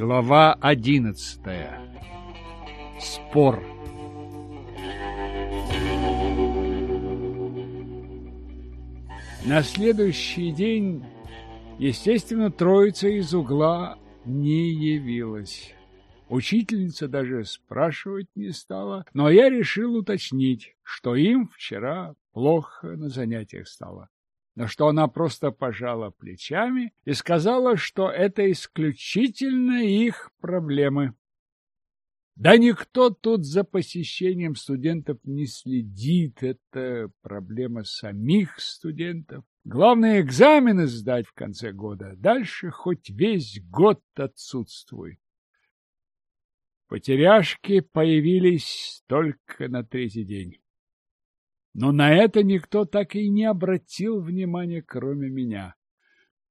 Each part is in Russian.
Глава одиннадцатая. Спор. На следующий день, естественно, троица из угла не явилась. Учительница даже спрашивать не стала, но я решил уточнить, что им вчера плохо на занятиях стало на что она просто пожала плечами и сказала, что это исключительно их проблемы. Да никто тут за посещением студентов не следит, это проблема самих студентов. Главное экзамены сдать в конце года, дальше хоть весь год отсутствуй. Потеряшки появились только на третий день. Но на это никто так и не обратил внимания, кроме меня.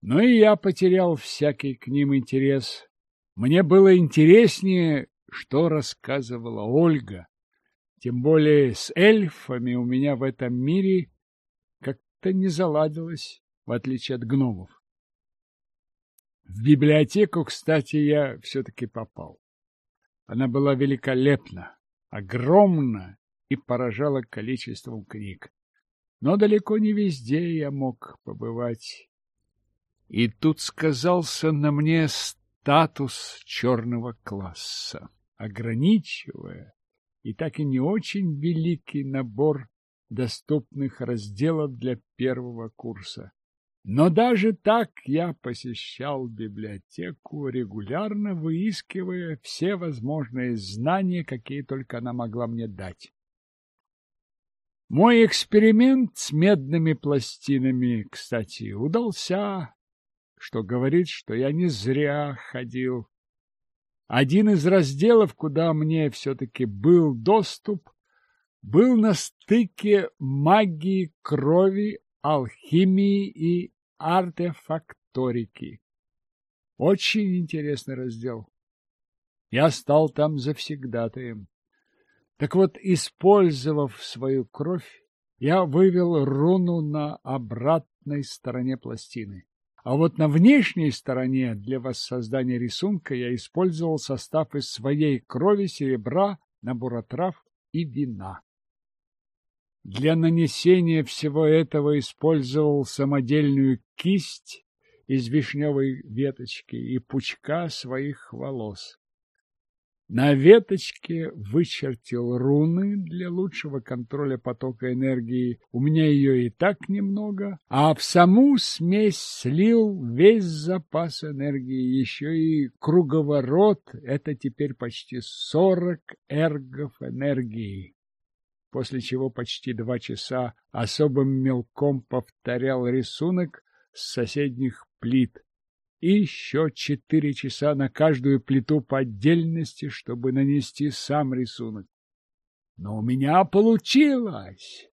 Но и я потерял всякий к ним интерес. Мне было интереснее, что рассказывала Ольга. Тем более с эльфами у меня в этом мире как-то не заладилось, в отличие от гномов. В библиотеку, кстати, я все-таки попал. Она была великолепна, огромна и поражала количеством книг. Но далеко не везде я мог побывать. И тут сказался на мне статус черного класса, ограничивая и так и не очень великий набор доступных разделов для первого курса. Но даже так я посещал библиотеку, регулярно выискивая все возможные знания, какие только она могла мне дать. Мой эксперимент с медными пластинами, кстати, удался, что говорит, что я не зря ходил. Один из разделов, куда мне все-таки был доступ, был на стыке магии крови, алхимии и артефакторики. Очень интересный раздел. Я стал там завсегдатаем. Так вот, использовав свою кровь, я вывел руну на обратной стороне пластины. А вот на внешней стороне для воссоздания рисунка я использовал состав из своей крови, серебра, набора трав и вина. Для нанесения всего этого использовал самодельную кисть из вишневой веточки и пучка своих волос. На веточке вычертил руны для лучшего контроля потока энергии. У меня ее и так немного. А в саму смесь слил весь запас энергии. Еще и круговорот — это теперь почти сорок эргов энергии. После чего почти два часа особым мелком повторял рисунок с соседних плит и еще четыре часа на каждую плиту по отдельности, чтобы нанести сам рисунок. Но у меня получилось!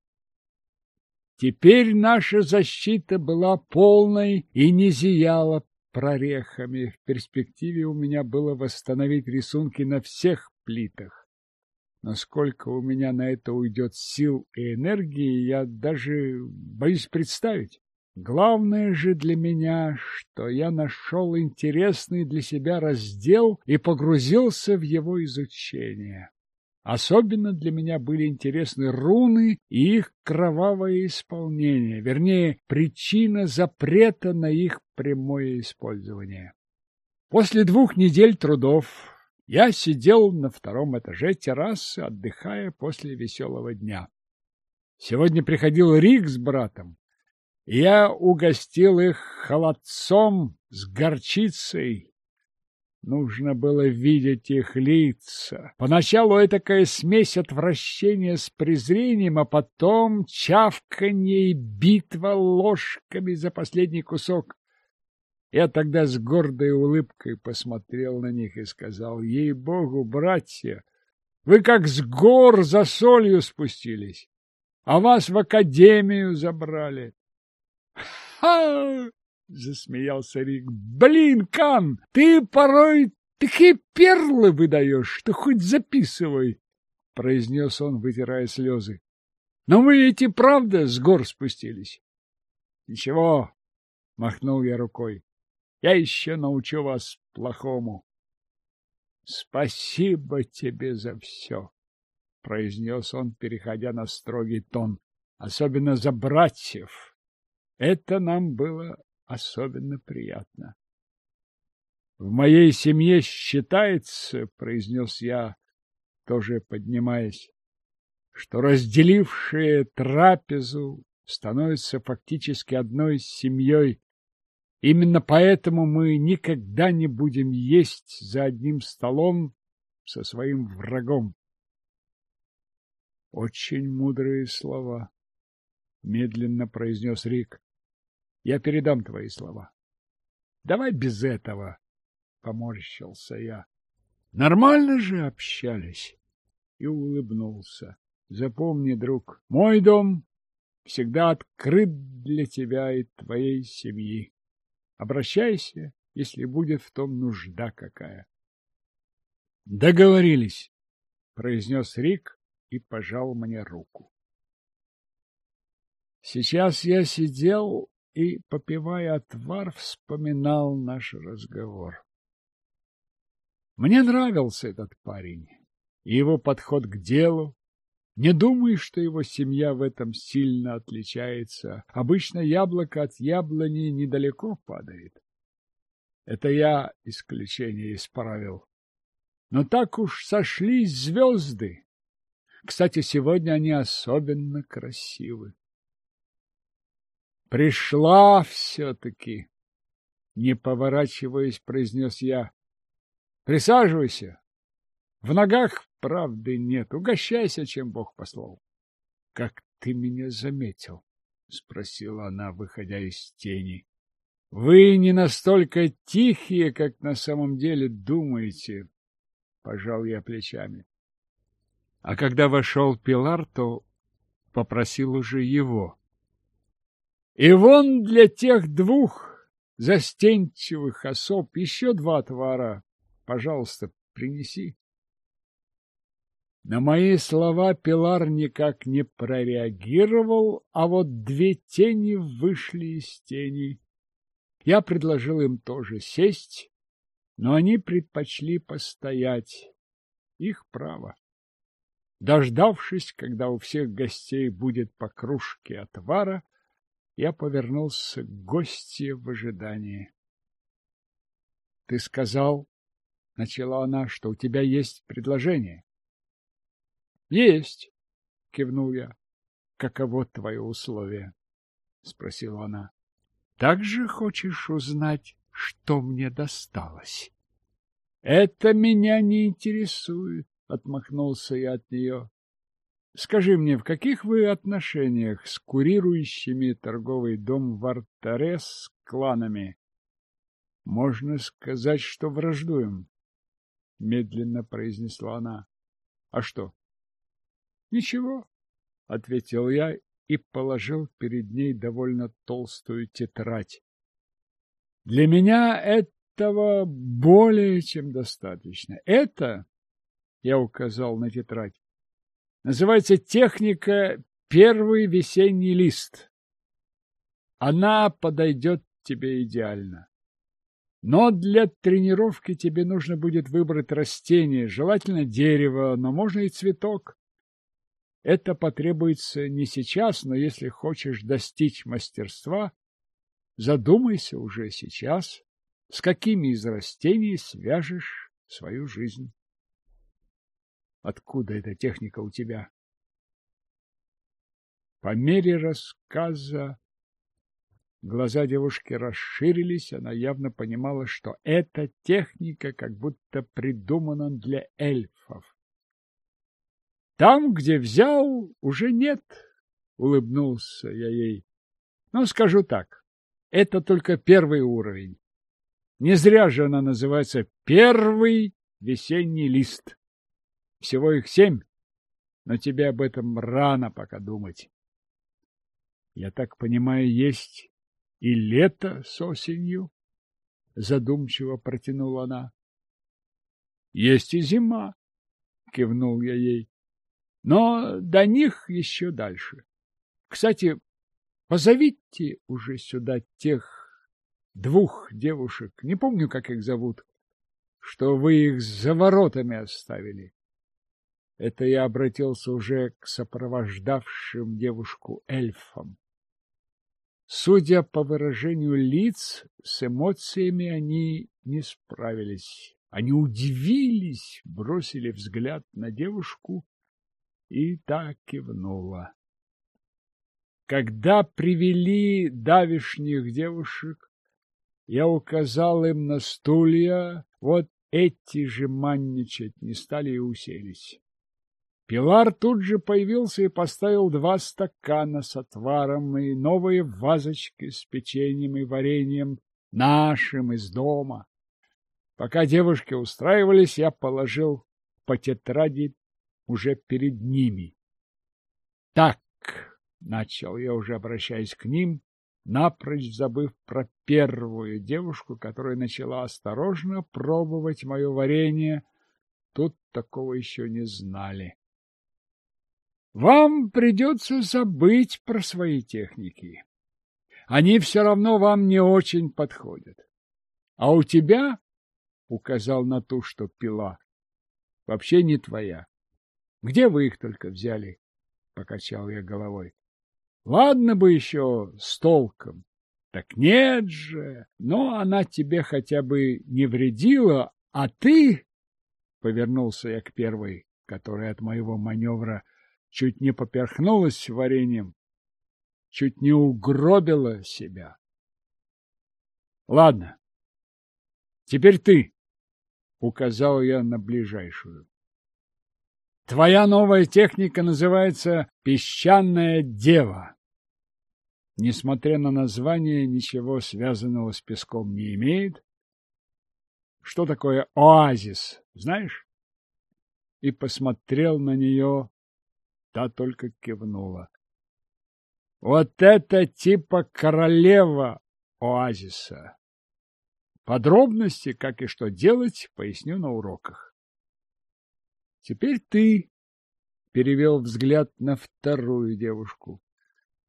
Теперь наша защита была полной и не зияла прорехами. В перспективе у меня было восстановить рисунки на всех плитах. Насколько у меня на это уйдет сил и энергии, я даже боюсь представить. Главное же для меня, что я нашел интересный для себя раздел и погрузился в его изучение. Особенно для меня были интересны руны и их кровавое исполнение, вернее, причина запрета на их прямое использование. После двух недель трудов я сидел на втором этаже террасы, отдыхая после веселого дня. Сегодня приходил Рик с братом. Я угостил их холодцом с горчицей. Нужно было видеть их лица. Поначалу этакая смесь отвращения с презрением, а потом чавканье и битва ложками за последний кусок. Я тогда с гордой улыбкой посмотрел на них и сказал, ей-богу, братья, вы как с гор за солью спустились, а вас в академию забрали. «Ха!» — засмеялся Рик. «Блин, Кан, ты порой такие перлы выдаешь, что хоть записывай!» — произнес он, вытирая слезы. «Но вы эти правда с гор спустились?» «Ничего», — махнул я рукой. «Я еще научу вас плохому». Спасибо тебе за все, — произнес он, переходя на строгий тон. Особенно за братьев. Это нам было особенно приятно. В моей семье считается, — произнес я, тоже поднимаясь, — что разделившие трапезу становятся фактически одной семьей. Именно поэтому мы никогда не будем есть за одним столом со своим врагом. Очень мудрые слова, — медленно произнес Рик. Я передам твои слова. Давай без этого поморщился я. Нормально же общались. И улыбнулся. Запомни, друг, мой дом всегда открыт для тебя и твоей семьи. Обращайся, если будет в том нужда какая. Договорились, произнес Рик и пожал мне руку. Сейчас я сидел и, попивая отвар, вспоминал наш разговор. Мне нравился этот парень и его подход к делу. Не думай, что его семья в этом сильно отличается. Обычно яблоко от яблони недалеко падает. Это я исключение исправил. Но так уж сошлись звезды. Кстати, сегодня они особенно красивы. Пришла все-таки, не поворачиваясь, произнес я. Присаживайся. В ногах правды нет. Угощайся, чем Бог послал. — Как ты меня заметил? — спросила она, выходя из тени. — Вы не настолько тихие, как на самом деле думаете, — пожал я плечами. А когда вошел Пилар, то попросил уже его. — И вон для тех двух застенчивых особ еще два твора Пожалуйста, принеси. На мои слова Пилар никак не прореагировал, а вот две тени вышли из тени. Я предложил им тоже сесть, но они предпочли постоять. Их право. Дождавшись, когда у всех гостей будет по кружке отвара, я повернулся к гостье в ожидании. — Ты сказал, — начала она, — что у тебя есть предложение. — Есть, — кивнул я. — Каково твое условие? — спросила она. — Также хочешь узнать, что мне досталось? — Это меня не интересует, — отмахнулся я от нее. — Скажи мне, в каких вы отношениях с курирующими торговый дом в Артаре кланами? Можно сказать, что враждуем. — медленно произнесла она. — А что? — Ничего, — ответил я и положил перед ней довольно толстую тетрадь. — Для меня этого более чем достаточно. Это, — я указал на тетрадь, — называется техника «Первый весенний лист». Она подойдет тебе идеально. Но для тренировки тебе нужно будет выбрать растение, желательно дерево, но можно и цветок. Это потребуется не сейчас, но если хочешь достичь мастерства, задумайся уже сейчас, с какими из растений свяжешь свою жизнь. Откуда эта техника у тебя? По мере рассказа Глаза девушки расширились, она явно понимала, что эта техника как будто придумана для эльфов. Там, где взял, уже нет, улыбнулся я ей. Но скажу так, это только первый уровень. Не зря же она называется «Первый весенний лист». Всего их семь, но тебе об этом рано пока думать. Я так понимаю, есть и лето с осенью, — задумчиво протянула она. — Есть и зима, — кивнул я ей, — но до них еще дальше. Кстати, позовите уже сюда тех двух девушек, не помню, как их зовут, что вы их за воротами оставили. Это я обратился уже к сопровождавшим девушку эльфам. Судя по выражению лиц, с эмоциями они не справились. Они удивились, бросили взгляд на девушку и так кивнула. Когда привели давишних девушек, я указал им на стулья, вот эти же манничать не стали и уселись. Пилар тут же появился и поставил два стакана с отваром и новые вазочки с печеньем и вареньем, нашим из дома. Пока девушки устраивались, я положил по тетради уже перед ними. Так, начал я уже обращаясь к ним, напрочь забыв про первую девушку, которая начала осторожно пробовать мое варенье. Тут такого еще не знали. Вам придется забыть про свои техники. Они все равно вам не очень подходят. А у тебя, — указал на ту, что пила, — вообще не твоя. Где вы их только взяли? — покачал я головой. Ладно бы еще с толком. Так нет же, но она тебе хотя бы не вредила, а ты... Повернулся я к первой, которая от моего маневра чуть не поперхнулась вареньем, чуть не угробила себя. Ладно, теперь ты, — указал я на ближайшую. Твоя новая техника называется «Песчаная дева». Несмотря на название, ничего связанного с песком не имеет. Что такое оазис, знаешь? И посмотрел на нее Та только кивнула. Вот это типа королева оазиса. Подробности, как и что делать, поясню на уроках. Теперь ты перевел взгляд на вторую девушку.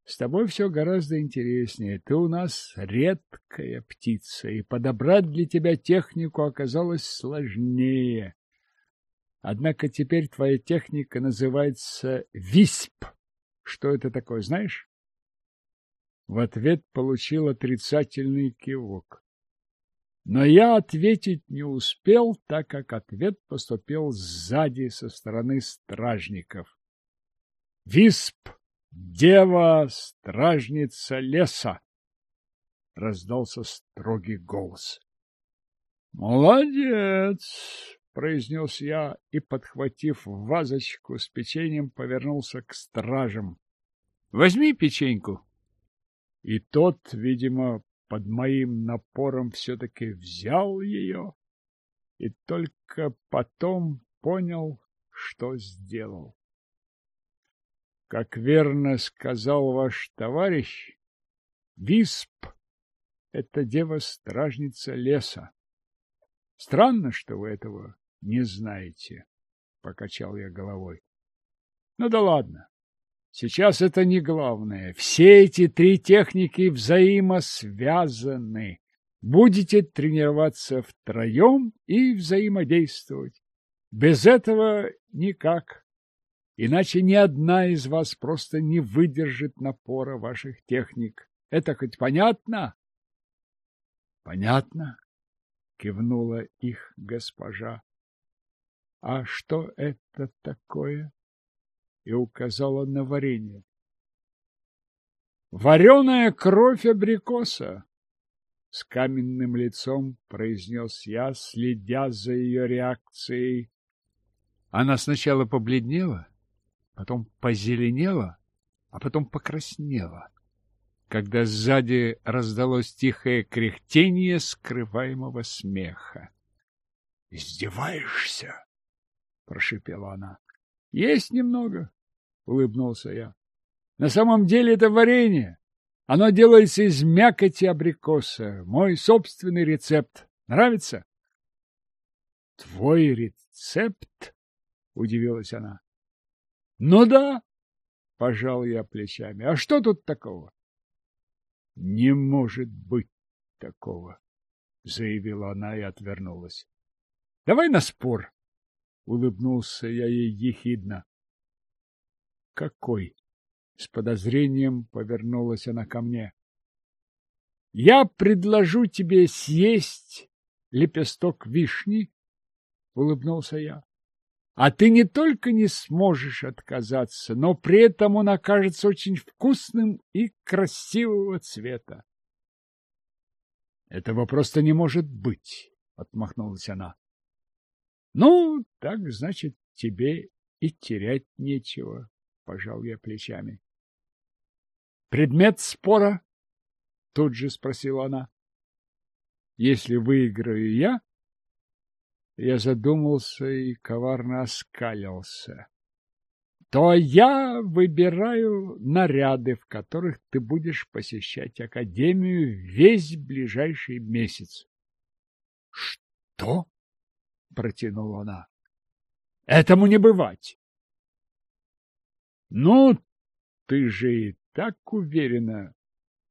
С тобой все гораздо интереснее. Ты у нас редкая птица, и подобрать для тебя технику оказалось сложнее. Однако теперь твоя техника называется ВИСП. Что это такое, знаешь? В ответ получил отрицательный кивок. Но я ответить не успел, так как ответ поступил сзади со стороны стражников. «Висп! Дева! Стражница леса!» — раздался строгий голос. «Молодец! Произнес я и, подхватив вазочку с печеньем, повернулся к стражам. — Возьми печеньку. И тот, видимо, под моим напором все-таки взял ее и только потом понял, что сделал. Как верно сказал ваш товарищ, Висп — это дева-стражница леса. Странно, что вы этого не знаете, — покачал я головой. Ну да ладно. Сейчас это не главное. Все эти три техники взаимосвязаны. Будете тренироваться втроем и взаимодействовать. Без этого никак. Иначе ни одна из вас просто не выдержит напора ваших техник. Это хоть понятно? Понятно, кивнула их госпожа. А что это такое? И указала на варенье. Вареная кровь абрикоса, с каменным лицом произнес я, следя за ее реакцией. Она сначала побледнела, потом позеленела, а потом покраснела, когда сзади раздалось тихое кряхтение скрываемого смеха. — Издеваешься? Прошипела она. — Есть немного, — улыбнулся я. — На самом деле это варенье. Оно делается из мякоти абрикоса. Мой собственный рецепт. Нравится? — Твой рецепт? — удивилась она. — Ну да, — пожал я плечами. — А что тут такого? — Не может быть такого, — заявила она и отвернулась. Давай на спор, — улыбнулся я ей ехидно. — Какой? — с подозрением повернулась она ко мне. — Я предложу тебе съесть лепесток вишни, — улыбнулся я. А ты не только не сможешь отказаться, но при этом он окажется очень вкусным и красивого цвета. — Этого просто не может быть, — отмахнулась она. — Ну, так, значит, тебе и терять нечего, — пожал я плечами. — Предмет спора? — тут же спросила она. — Если выиграю я, я задумался и коварно оскалился. То я выбираю наряды, в которых ты будешь посещать академию весь ближайший месяц. — Что? — протянула она. — Этому не бывать. — Ну, ты же и так уверена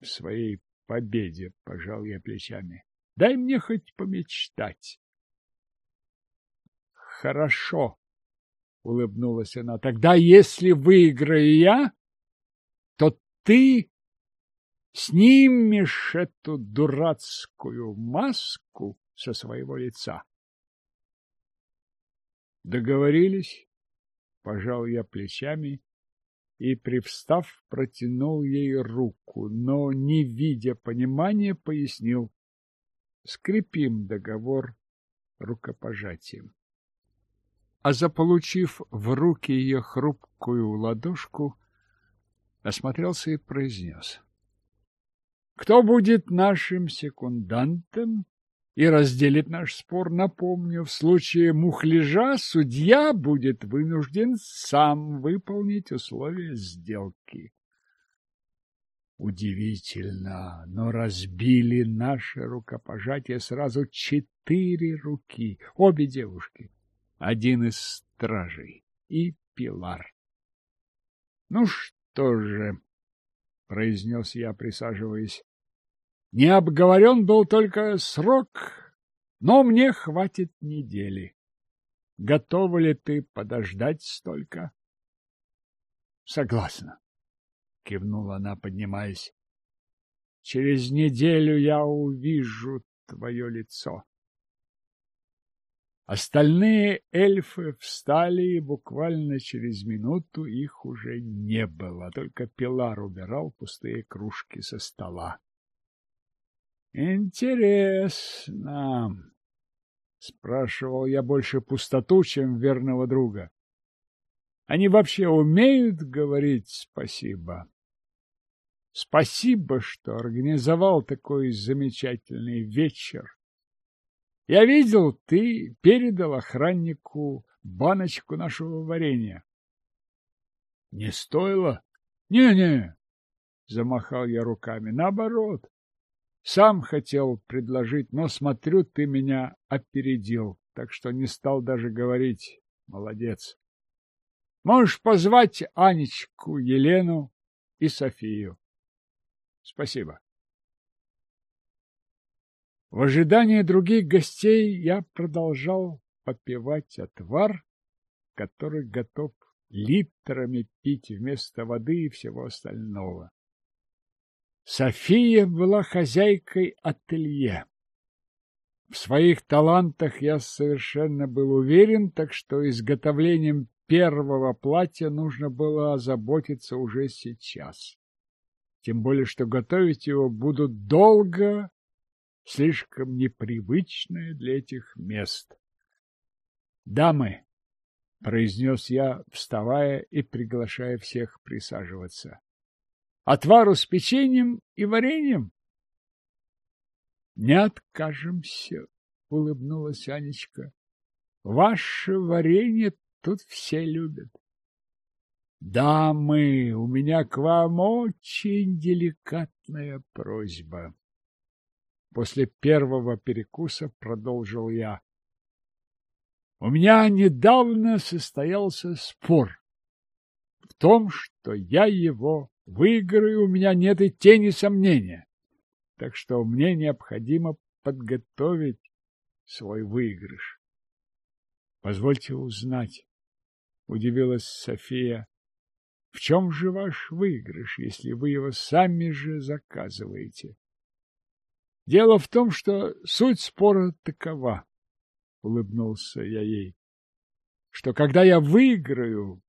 в своей победе, — пожал я плечами. — Дай мне хоть помечтать. Хорошо, улыбнулась она. Тогда, если выиграю я, то ты снимешь эту дурацкую маску со своего лица. Договорились? Пожал я плечами и, привстав, протянул ей руку, но, не видя понимания, пояснил. Скрепим договор рукопожатием а заполучив в руки ее хрупкую ладошку, осмотрелся и произнес. Кто будет нашим секундантом и разделит наш спор, напомню, в случае мухляжа судья будет вынужден сам выполнить условия сделки. Удивительно, но разбили наше рукопожатие сразу четыре руки, обе девушки один из стражей и Пилар. — Ну что же, — произнес я, присаживаясь, — не обговорен был только срок, но мне хватит недели. Готова ли ты подождать столько? — Согласна, — кивнула она, поднимаясь. — Через неделю я увижу твое лицо. Остальные эльфы встали, и буквально через минуту их уже не было, только Пилар убирал пустые кружки со стола. «Интересно!» — спрашивал я больше пустоту, чем верного друга. «Они вообще умеют говорить спасибо?» «Спасибо, что организовал такой замечательный вечер. Я видел, ты передал охраннику баночку нашего варенья. Не стоило? Не-не, замахал я руками. Наоборот, сам хотел предложить, но смотрю, ты меня опередил, так что не стал даже говорить. Молодец. Можешь позвать Анечку, Елену и Софию. Спасибо. В ожидании других гостей я продолжал попивать отвар, который готов литрами пить вместо воды и всего остального. София была хозяйкой ателье. В своих талантах я совершенно был уверен, так что изготовлением первого платья нужно было озаботиться уже сейчас. Тем более, что готовить его будут долго слишком непривычное для этих мест. «Дамы!» — произнес я, вставая и приглашая всех присаживаться. «Отвару с печеньем и вареньем?» «Не откажемся», — улыбнулась Анечка. «Ваше варенье тут все любят». «Дамы, у меня к вам очень деликатная просьба». После первого перекуса продолжил я. У меня недавно состоялся спор. В том, что я его выиграю, у меня нет и тени сомнения. Так что мне необходимо подготовить свой выигрыш. Позвольте узнать, удивилась София. В чем же ваш выигрыш, если вы его сами же заказываете? Дело в том, что суть спора такова, улыбнулся я ей, что когда я выиграю,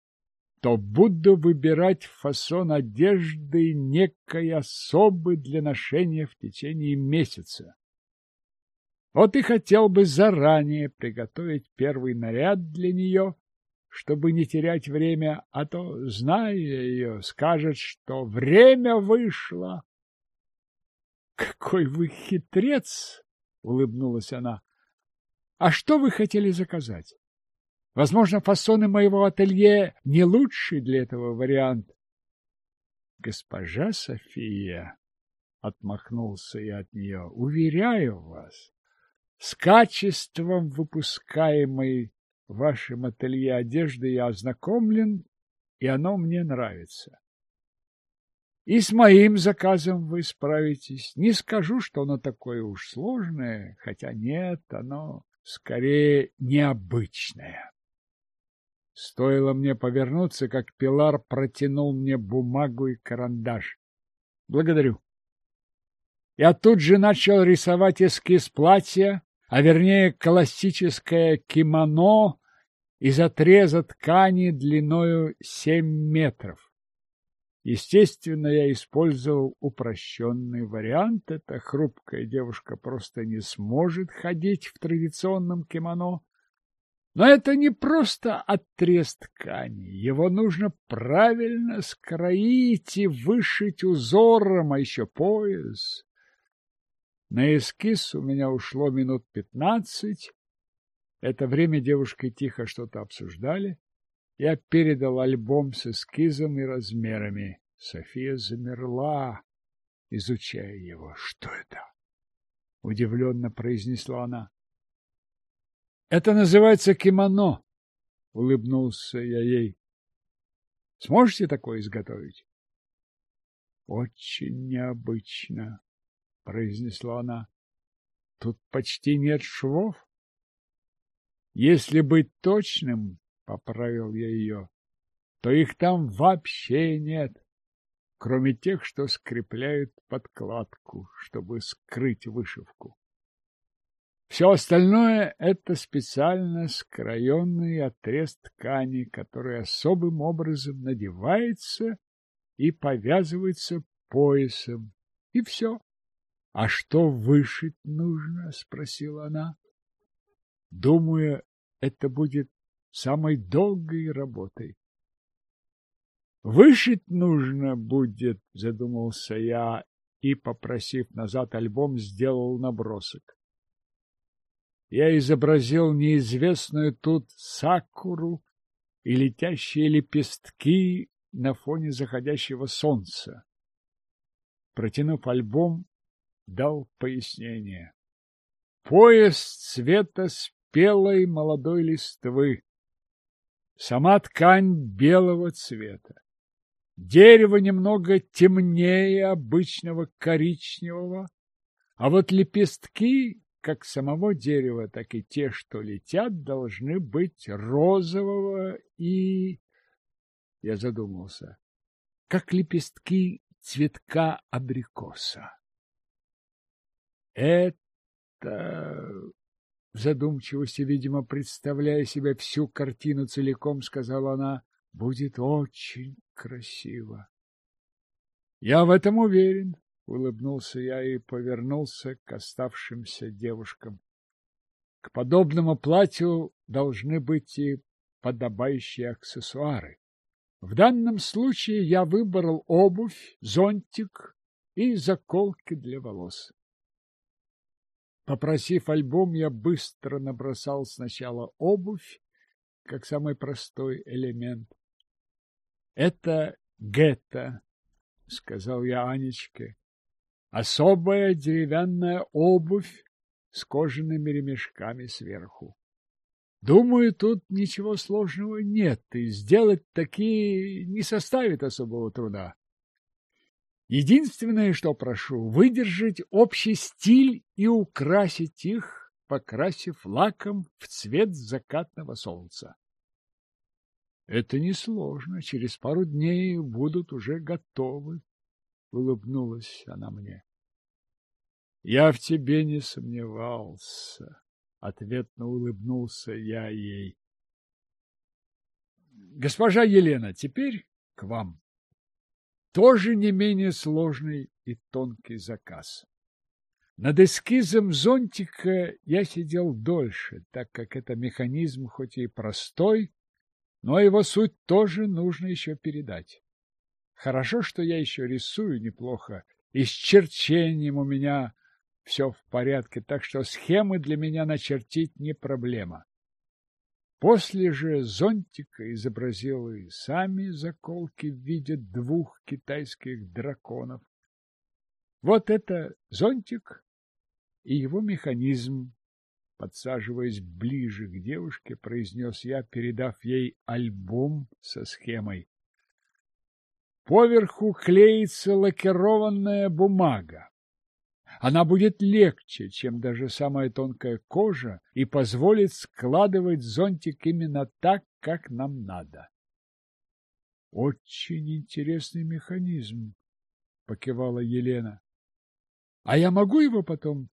то буду выбирать фасон одежды некой особы для ношения в течение месяца. Вот и хотел бы заранее приготовить первый наряд для нее чтобы не терять время, а то, зная ее, скажет, что время вышло. — Какой вы хитрец! — улыбнулась она. — А что вы хотели заказать? Возможно, фасоны моего ателье не лучший для этого вариант. — Госпожа София, — отмахнулся я от нее, — уверяю вас, с качеством выпускаемой в вашем ателье одежды я ознакомлен, и оно мне нравится. И с моим заказом вы справитесь. Не скажу, что оно такое уж сложное, хотя нет, оно скорее необычное. Стоило мне повернуться, как Пилар протянул мне бумагу и карандаш. Благодарю. Я тут же начал рисовать эскиз платья, а вернее классическое кимоно из отреза ткани длиною семь метров. Естественно, я использовал упрощенный вариант. Эта хрупкая девушка просто не сможет ходить в традиционном кимоно. Но это не просто отрез ткани. Его нужно правильно скроить и вышить узором, а еще пояс. На эскиз у меня ушло минут пятнадцать. Это время девушки тихо что-то обсуждали. Я передал альбом с эскизом и размерами. София замерла, изучая его. Что это? Удивленно произнесла она. Это называется кимоно, улыбнулся я ей. Сможете такое изготовить? Очень необычно, произнесла она. Тут почти нет швов. Если быть точным, поправил я ее, то их там вообще нет, кроме тех, что скрепляют подкладку, чтобы скрыть вышивку. Все остальное — это специально скроенный отрез ткани, который особым образом надевается и повязывается поясом. И все. — А что вышить нужно? — спросила она. Думаю, это будет самой долгой работой. Вышить нужно будет, задумался я и, попросив назад альбом, сделал набросок. Я изобразил неизвестную тут сакуру и летящие лепестки на фоне заходящего солнца. Протянув альбом, дал пояснение. Пояс цвета спелой молодой листвы. Сама ткань белого цвета. Дерево немного темнее обычного коричневого, а вот лепестки, как самого дерева, так и те, что летят, должны быть розового и... Я задумался. Как лепестки цветка абрикоса. Это... В задумчивости, видимо, представляя себе всю картину целиком, сказала она, будет очень красиво. Я в этом уверен, улыбнулся я и повернулся к оставшимся девушкам. К подобному платью должны быть и подобающие аксессуары. В данном случае я выбрал обувь, зонтик и заколки для волос. Попросив альбом, я быстро набросал сначала обувь, как самый простой элемент. Это гетто, сказал я Анечке. Особая деревянная обувь с кожаными ремешками сверху. Думаю, тут ничего сложного нет, и сделать такие не составит особого труда. Единственное, что прошу, выдержать общий стиль и украсить их покрасив лаком в цвет закатного солнца. Это несложно, через пару дней будут уже готовы, — улыбнулась она мне. Я в тебе не сомневался, — ответно улыбнулся я ей. Госпожа Елена, теперь к вам. Тоже не менее сложный и тонкий заказ. Над эскизом зонтика я сидел дольше, так как это механизм хоть и простой, но его суть тоже нужно еще передать. Хорошо, что я еще рисую неплохо, и с черчением у меня все в порядке, так что схемы для меня начертить не проблема. После же зонтика изобразил и сами заколки в виде двух китайских драконов. Вот это зонтик и его механизм. Подсаживаясь ближе к девушке, произнес я, передав ей альбом со схемой. Поверху клеится лакированная бумага. Она будет легче, чем даже самая тонкая кожа, и позволит складывать зонтик именно так, как нам надо. — Очень интересный механизм, — покивала Елена. — А я могу его потом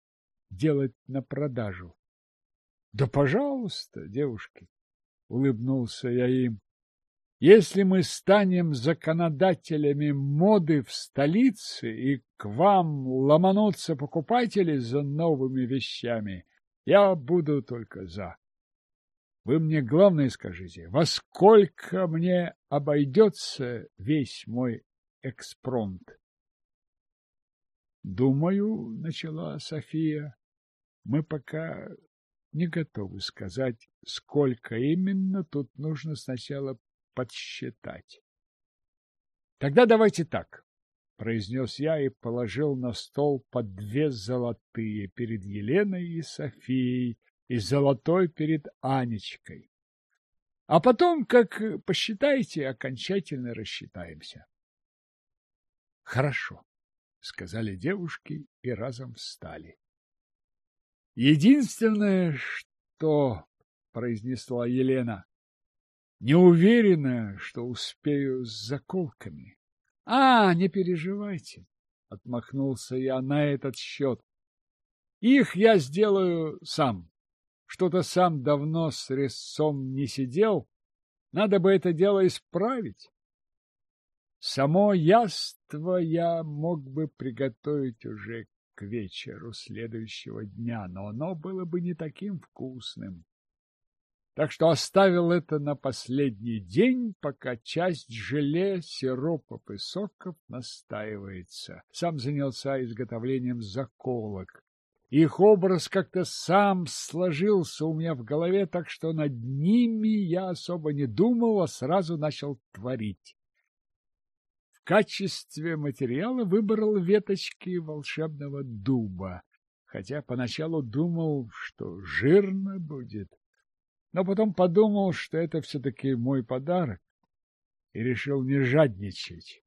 делать на продажу? — Да, пожалуйста, девушки, — улыбнулся я им. Если мы станем законодателями моды в столице, и к вам ломанутся покупатели за новыми вещами, я буду только за. Вы мне главное скажите, во сколько мне обойдется весь мой экспромт? Думаю, начала София, мы пока не готовы сказать, сколько именно тут нужно сначала подсчитать. Тогда давайте так, произнес я и положил на стол по две золотые перед Еленой и Софией и золотой перед Анечкой. А потом, как посчитаете, окончательно рассчитаемся. Хорошо, сказали девушки и разом встали. Единственное, что произнесла Елена, не уверена, что успею с заколками. — А, не переживайте, — отмахнулся я на этот счет. — Их я сделаю сам. Что-то сам давно с резцом не сидел. Надо бы это дело исправить. Само яство я мог бы приготовить уже к вечеру следующего дня, но оно было бы не таким вкусным так что оставил это на последний день, пока часть желе, сиропов и соков настаивается. Сам занялся изготовлением заколок. Их образ как-то сам сложился у меня в голове, так что над ними я особо не думал, а сразу начал творить. В качестве материала выбрал веточки волшебного дуба, хотя поначалу думал, что жирно будет но потом подумал, что это все-таки мой подарок, и решил не жадничать.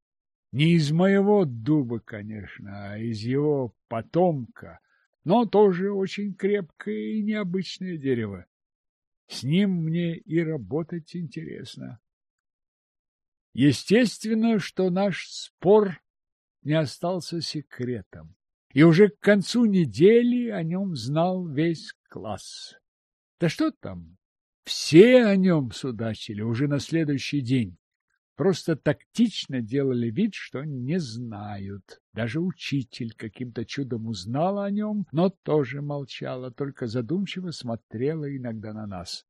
Не из моего дуба, конечно, а из его потомка, но тоже очень крепкое и необычное дерево. С ним мне и работать интересно. Естественно, что наш спор не остался секретом, и уже к концу недели о нем знал весь класс. Да что там, все о нем судачили уже на следующий день. Просто тактично делали вид, что не знают. Даже учитель каким-то чудом узнала о нем, но тоже молчала, только задумчиво смотрела иногда на нас.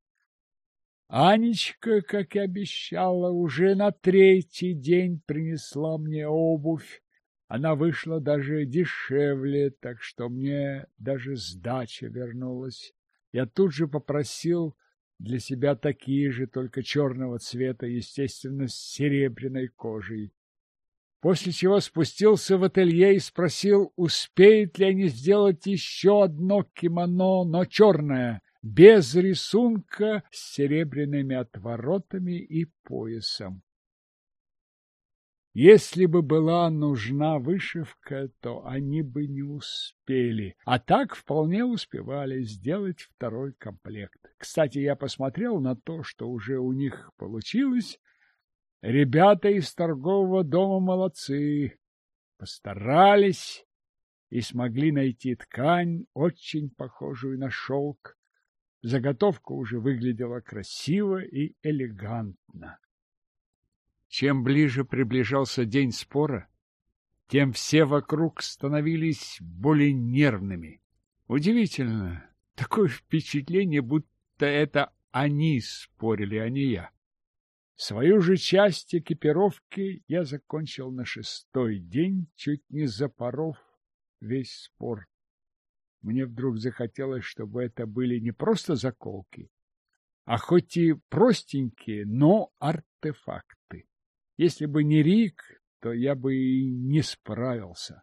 Анечка, как и обещала, уже на третий день принесла мне обувь. Она вышла даже дешевле, так что мне даже сдача вернулась. Я тут же попросил для себя такие же, только черного цвета, естественно, с серебряной кожей. После чего спустился в ателье и спросил, успеют ли они сделать еще одно кимоно, но черное, без рисунка, с серебряными отворотами и поясом. Если бы была нужна вышивка, то они бы не успели, а так вполне успевали сделать второй комплект. Кстати, я посмотрел на то, что уже у них получилось. Ребята из торгового дома молодцы, постарались и смогли найти ткань, очень похожую на шелк. Заготовка уже выглядела красиво и элегантно. Чем ближе приближался день спора, тем все вокруг становились более нервными. Удивительно, такое впечатление, будто это они спорили, а не я. Свою же часть экипировки я закончил на шестой день, чуть не запоров весь спор. Мне вдруг захотелось, чтобы это были не просто заколки, а хоть и простенькие, но артефакты. Если бы не Рик, то я бы и не справился.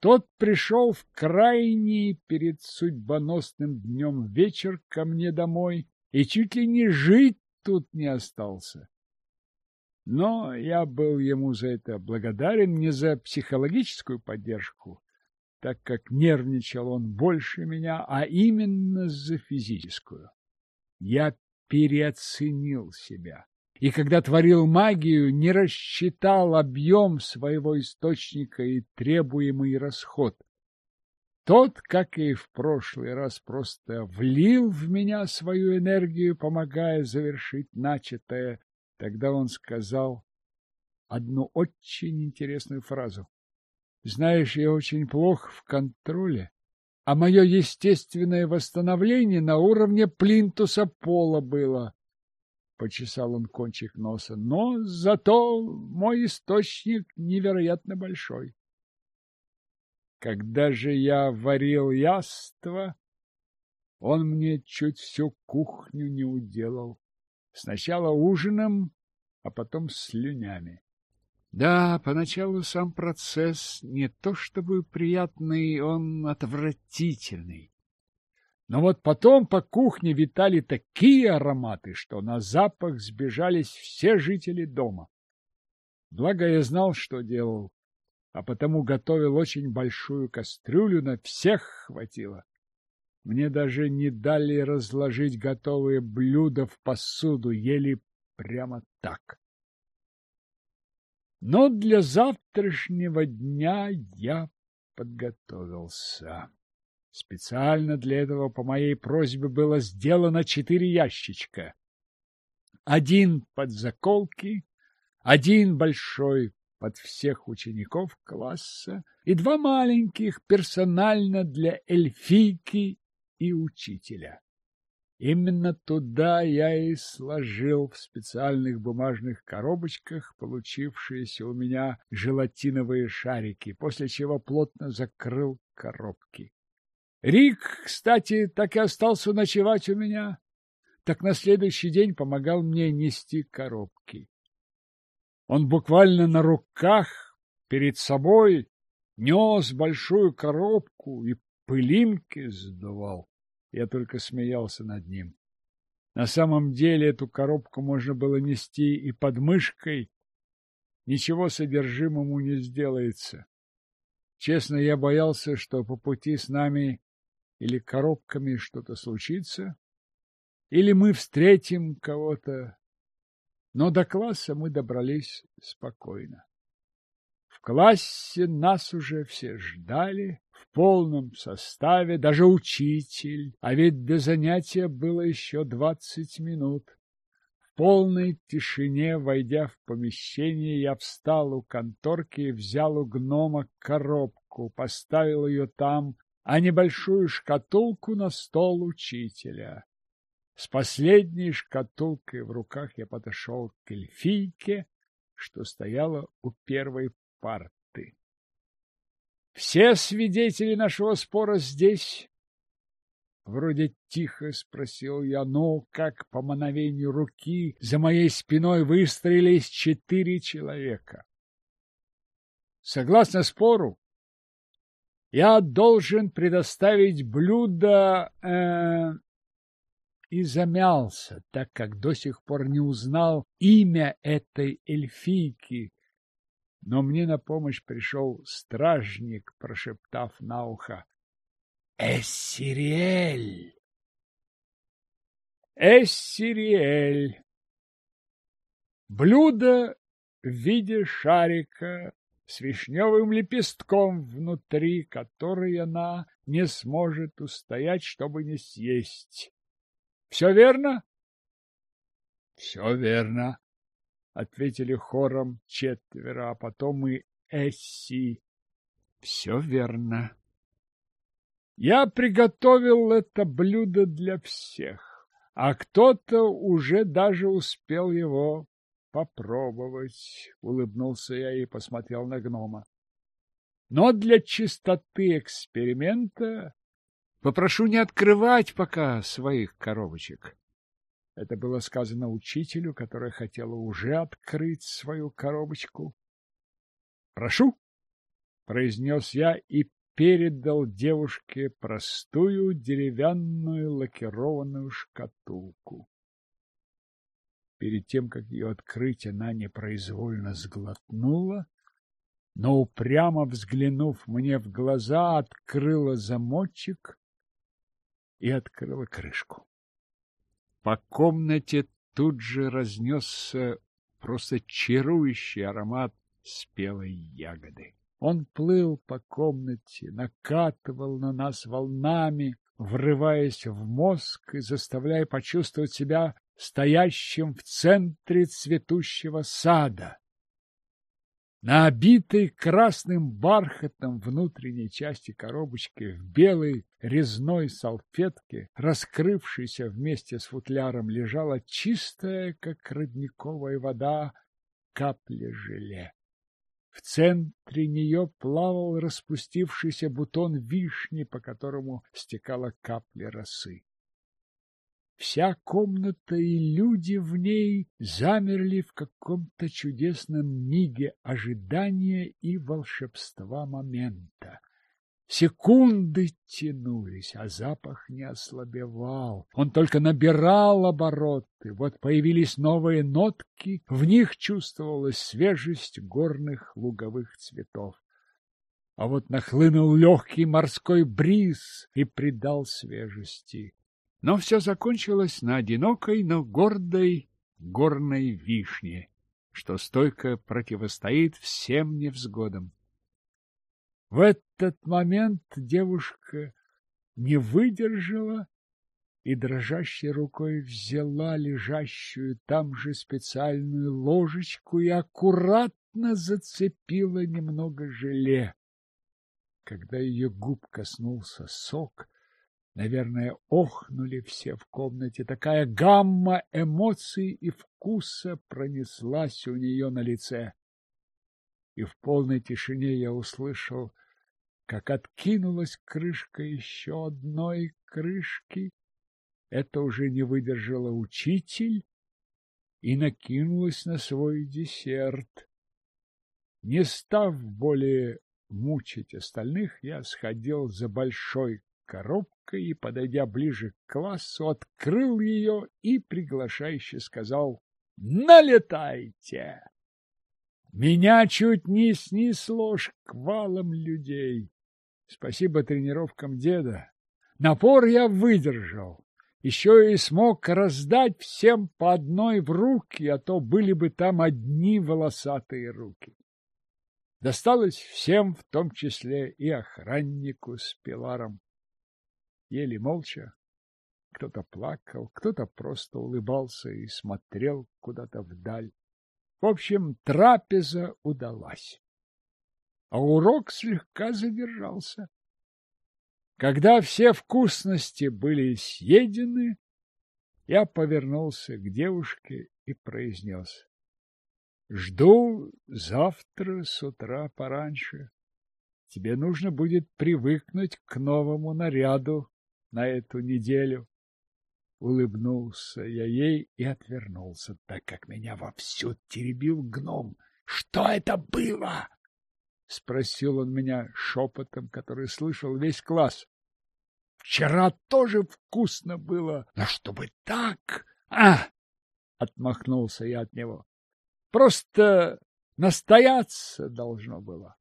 Тот пришел в крайний перед судьбоносным днем вечер ко мне домой и чуть ли не жить тут не остался. Но я был ему за это благодарен не за психологическую поддержку, так как нервничал он больше меня, а именно за физическую. Я переоценил себя и когда творил магию, не рассчитал объем своего источника и требуемый расход. Тот, как и в прошлый раз, просто влил в меня свою энергию, помогая завершить начатое. Тогда он сказал одну очень интересную фразу. «Знаешь, я очень плох в контроле, а мое естественное восстановление на уровне плинтуса пола было. — почесал он кончик носа, — но зато мой источник невероятно большой. Когда же я варил яство, он мне чуть всю кухню не уделал. Сначала ужином, а потом слюнями. Да, поначалу сам процесс не то чтобы приятный, он отвратительный. Но вот потом по кухне витали такие ароматы, что на запах сбежались все жители дома. Благо я знал, что делал, а потому готовил очень большую кастрюлю, на всех хватило. Мне даже не дали разложить готовые блюда в посуду, ели прямо так. Но для завтрашнего дня я подготовился. Специально для этого по моей просьбе было сделано четыре ящичка. Один под заколки, один большой под всех учеников класса и два маленьких персонально для эльфийки и учителя. Именно туда я и сложил в специальных бумажных коробочках получившиеся у меня желатиновые шарики, после чего плотно закрыл коробки. Рик, кстати, так и остался ночевать у меня, так на следующий день помогал мне нести коробки. Он буквально на руках перед собой нес большую коробку и пылинки сдувал. Я только смеялся над ним. На самом деле эту коробку можно было нести и под мышкой. Ничего содержимому не сделается. Честно, я боялся, что по пути с нами или коробками что-то случится, или мы встретим кого-то. Но до класса мы добрались спокойно. В классе нас уже все ждали в полном составе, даже учитель, а ведь до занятия было еще двадцать минут. В полной тишине, войдя в помещение, я встал у конторки и взял у гнома коробку, поставил ее там, а небольшую шкатулку на стол учителя. С последней шкатулкой в руках я подошел к эльфийке, что стояла у первой парты. «Все свидетели нашего спора здесь?» Вроде тихо спросил я, но как по мановению руки за моей спиной выстроились четыре человека. Согласно спору, я должен предоставить блюдо э, и замялся, так как до сих пор не узнал имя этой эльфийки, но мне на помощь пришел стражник, прошептав на ухо. «Эссириэль!» Эссириэль. Блюдо в виде шарика с вишневым лепестком внутри, который она не сможет устоять, чтобы не съесть. Все верно? Все верно, ответили хором четверо, а потом и Эсси. Все верно. Я приготовил это блюдо для всех, а кто-то уже даже успел его попробовать, улыбнулся я и посмотрел на гнома. Но для чистоты эксперимента попрошу не открывать пока своих коробочек. Это было сказано учителю, который хотел уже открыть свою коробочку. «Прошу!» — произнес я и передал девушке простую деревянную лакированную шкатулку. Перед тем, как ее открыть, она непроизвольно сглотнула, но, упрямо взглянув мне в глаза, открыла замочек и открыла крышку. По комнате тут же разнесся просто чарующий аромат спелой ягоды. Он плыл по комнате, накатывал на нас волнами, врываясь в мозг и заставляя почувствовать себя стоящим в центре цветущего сада. На обитой красным бархатом внутренней части коробочки в белой резной салфетке, раскрывшейся вместе с футляром, лежала чистая, как родниковая вода, капля желе. В центре нее плавал распустившийся бутон вишни, по которому стекала капля росы. Вся комната и люди в ней замерли в каком-то чудесном миге ожидания и волшебства момента. Секунды тянулись, а запах не ослабевал. Он только набирал обороты. Вот появились новые нотки, в них чувствовалась свежесть горных луговых цветов. А вот нахлынул легкий морской бриз и придал свежести. Но все закончилось на одинокой, но гордой горной вишне, что стойко противостоит всем невзгодам. В этот момент девушка не выдержала и дрожащей рукой взяла лежащую там же специальную ложечку и аккуратно зацепила немного желе. Когда ее губ коснулся сок, Наверное, охнули все в комнате. Такая гамма эмоций и вкуса пронеслась у нее на лице. И в полной тишине я услышал, как откинулась крышка еще одной крышки. Это уже не выдержала учитель и накинулась на свой десерт. Не став более мучить остальных, я сходил за большой коробкой и, подойдя ближе к классу, открыл ее и приглашающе сказал «Налетайте!». Меня чуть не снесло шквалом людей. Спасибо тренировкам деда. Напор я выдержал. Еще и смог раздать всем по одной в руки, а то были бы там одни волосатые руки. Досталось всем, в том числе и охраннику с пиларом ели молча. Кто-то плакал, кто-то просто улыбался и смотрел куда-то вдаль. В общем, трапеза удалась. А урок слегка задержался. Когда все вкусности были съедены, я повернулся к девушке и произнес. Жду завтра с утра пораньше. Тебе нужно будет привыкнуть к новому наряду на эту неделю. Улыбнулся я ей и отвернулся, так как меня вовсю теребил гном. — Что это было? — спросил он меня шепотом, который слышал весь класс. — Вчера тоже вкусно было, но чтобы так... А! — отмахнулся я от него. — Просто Настояться должно было.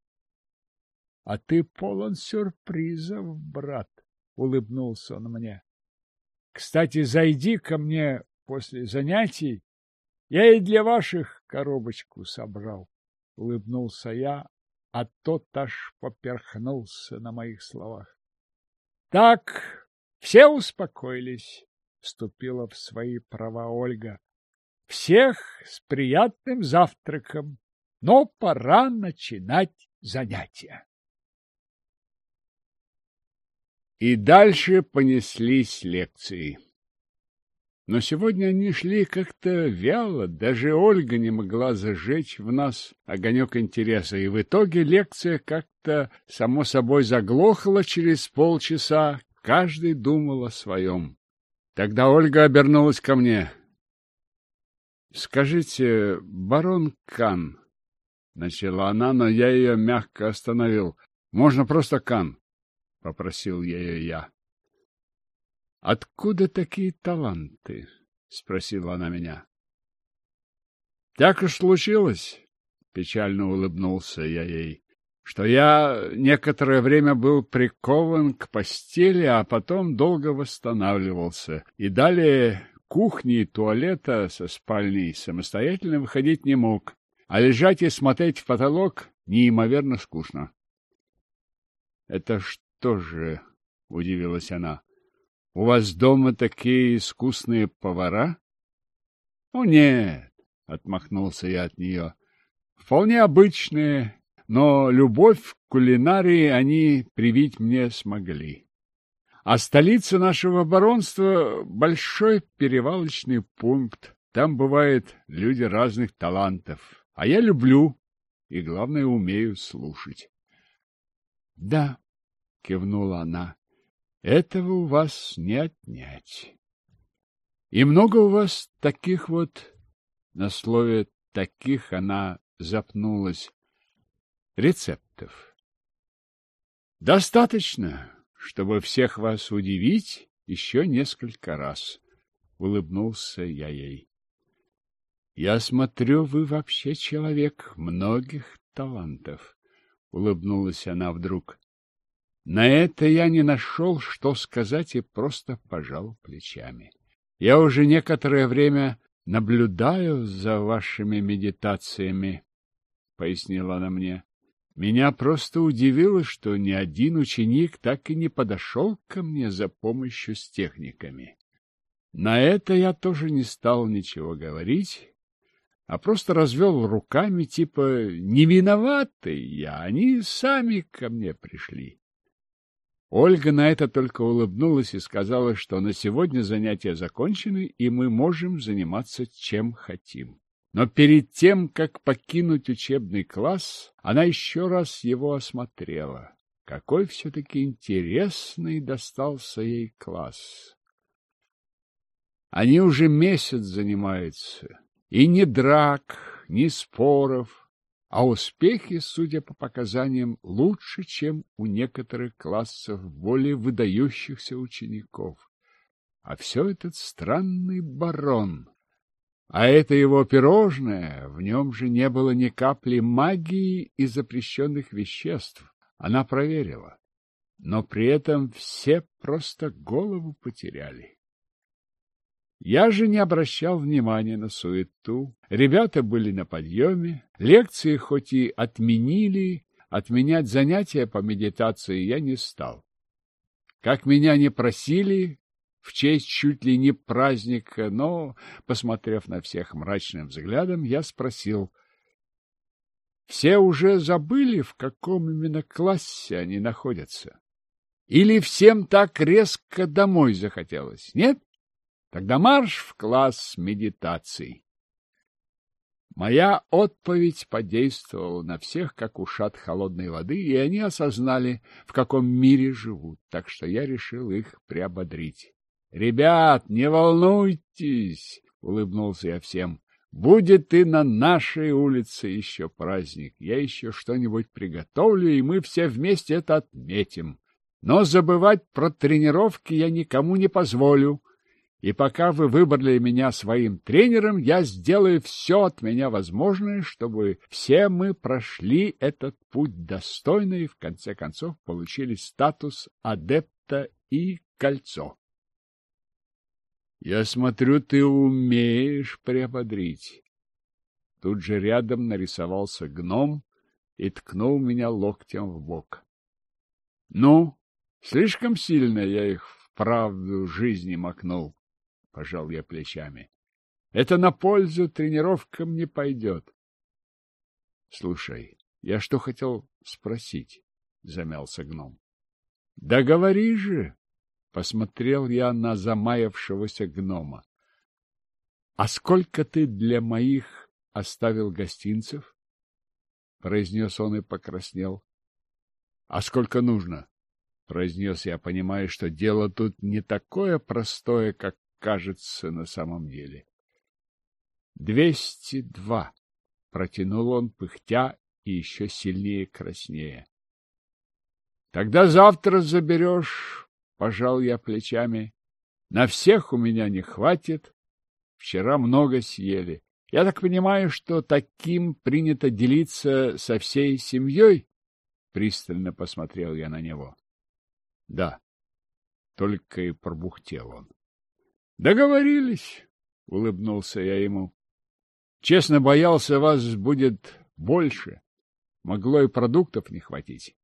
— А ты полон сюрпризов, брат, — улыбнулся он мне. — Кстати, зайди ко мне после занятий. Я и для ваших коробочку собрал, — улыбнулся я, а тот аж поперхнулся на моих словах. — Так, все успокоились, — вступила в свои права Ольга. — Всех с приятным завтраком, но пора начинать занятия. И дальше понеслись лекции. Но сегодня они шли как-то вяло, даже Ольга не могла зажечь в нас огонек интереса, и в итоге лекция как-то само собой заглохла через полчаса, каждый думал о своем. Тогда Ольга обернулась ко мне. — Скажите, барон Кан, — начала она, но я ее мягко остановил. — Можно просто Кан, — попросил ее я. Откуда такие таланты? спросила она меня. Так уж случилось, печально улыбнулся я ей, что я некоторое время был прикован к постели, а потом долго восстанавливался, и далее кухни и туалета со спальней самостоятельно выходить не мог, а лежать и смотреть в потолок неимоверно скучно. — Это что же? — удивилась она. У вас дома такие искусные повара? — О, нет, — отмахнулся я от нее. — Вполне обычные, но любовь к кулинарии они привить мне смогли. А столица нашего баронства — большой перевалочный пункт. Там бывают люди разных талантов. А я люблю и, главное, умею слушать. — Да, — кивнула она, этого у вас не отнять. И много у вас таких вот, на слове «таких» она запнулась, рецептов. Достаточно, чтобы всех вас удивить еще несколько раз, — улыбнулся я ей. Я смотрю, вы вообще человек многих талантов, — улыбнулась она вдруг. На это я не нашел, что сказать, и просто пожал плечами. Я уже некоторое время наблюдаю за вашими медитациями, — пояснила она мне. Меня просто удивило, что ни один ученик так и не подошел ко мне за помощью с техниками. На это я тоже не стал ничего говорить, а просто развел руками, типа «не виноватый я, они сами ко мне пришли». Ольга на это только улыбнулась и сказала, что на сегодня занятия закончены, и мы можем заниматься чем хотим. Но перед тем, как покинуть учебный класс, она еще раз его осмотрела. Какой все-таки интересный достался ей класс. Они уже месяц занимаются, и ни драк, ни споров, а успехи, судя по показаниям, лучше, чем у некоторых классов более выдающихся учеников. А все этот странный барон. А это его пирожное, в нем же не было ни капли магии и запрещенных веществ. Она проверила. Но при этом все просто голову потеряли. Я же не обращал внимания на суету. Ребята были на подъеме. Лекции хоть и отменили, отменять занятия по медитации я не стал. Как меня не просили, в честь чуть ли не праздника, но, посмотрев на всех мрачным взглядом, я спросил, все уже забыли, в каком именно классе они находятся? Или всем так резко домой захотелось, нет? Тогда марш в класс медитаций. Моя отповедь подействовала на всех, как ушат холодной воды, и они осознали, в каком мире живут, так что я решил их приободрить. — Ребят, не волнуйтесь! — улыбнулся я всем. — Будет и на нашей улице еще праздник. Я еще что-нибудь приготовлю, и мы все вместе это отметим. Но забывать про тренировки я никому не позволю И пока вы выбрали меня своим тренером, я сделаю все от меня возможное, чтобы все мы прошли этот путь достойно и, в конце концов, получили статус адепта и кольцо. Я смотрю, ты умеешь приободрить. Тут же рядом нарисовался гном и ткнул меня локтем в бок. Ну, слишком сильно я их в правду жизни макнул, пожал я плечами. Это на пользу тренировкам не пойдет. Слушай, я что хотел спросить, замялся гном. Да говори же, посмотрел я на замаявшегося гнома. А сколько ты для моих оставил гостинцев? произнес он и покраснел. — А сколько нужно? — произнес я, понимая, что дело тут не такое простое, как кажется на самом деле. — Двести два, — протянул он, пыхтя и еще сильнее краснее. — Тогда завтра заберешь, — пожал я плечами. — На всех у меня не хватит. Вчера много съели. Я так понимаю, что таким принято делиться со всей семьей? Пристально посмотрел я на него. Да, только и пробухтел он. Договорились, улыбнулся я ему. Честно боялся, вас будет больше. Могло и продуктов не хватить.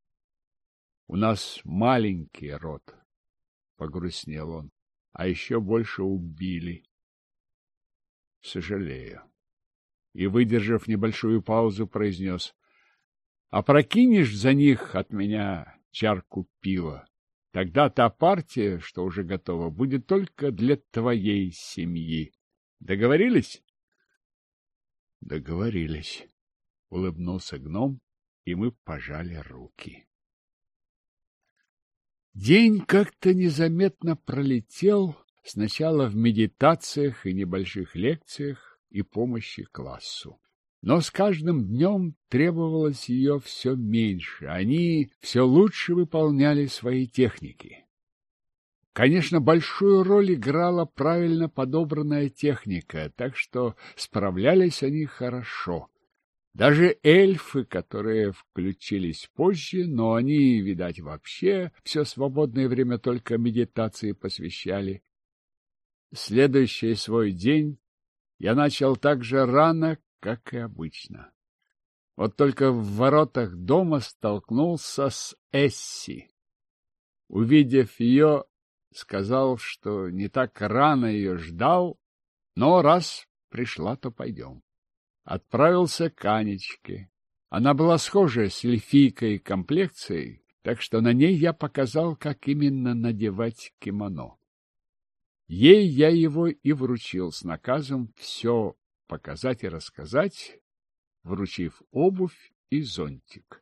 У нас маленький род, погрустнел он, а еще больше убили. Сожалею. И, выдержав небольшую паузу, произнес. А прокинешь за них от меня чарку пива. Тогда та партия, что уже готова, будет только для твоей семьи. Договорились? Договорились. Улыбнулся гном, и мы пожали руки. День как-то незаметно пролетел, сначала в медитациях и небольших лекциях и помощи классу. Но с каждым днем требовалось ее все меньше, они все лучше выполняли свои техники. Конечно, большую роль играла правильно подобранная техника, так что справлялись они хорошо. Даже эльфы, которые включились позже, но они, видать, вообще все свободное время только медитации посвящали. Следующий свой день я начал так же рано, как и обычно. Вот только в воротах дома столкнулся с Эсси. Увидев ее, сказал, что не так рано ее ждал, но раз пришла, то пойдем. Отправился к Анечке. Она была схожа с эльфийкой комплекцией, так что на ней я показал, как именно надевать кимоно. Ей я его и вручил с наказом все показать и рассказать, вручив обувь и зонтик.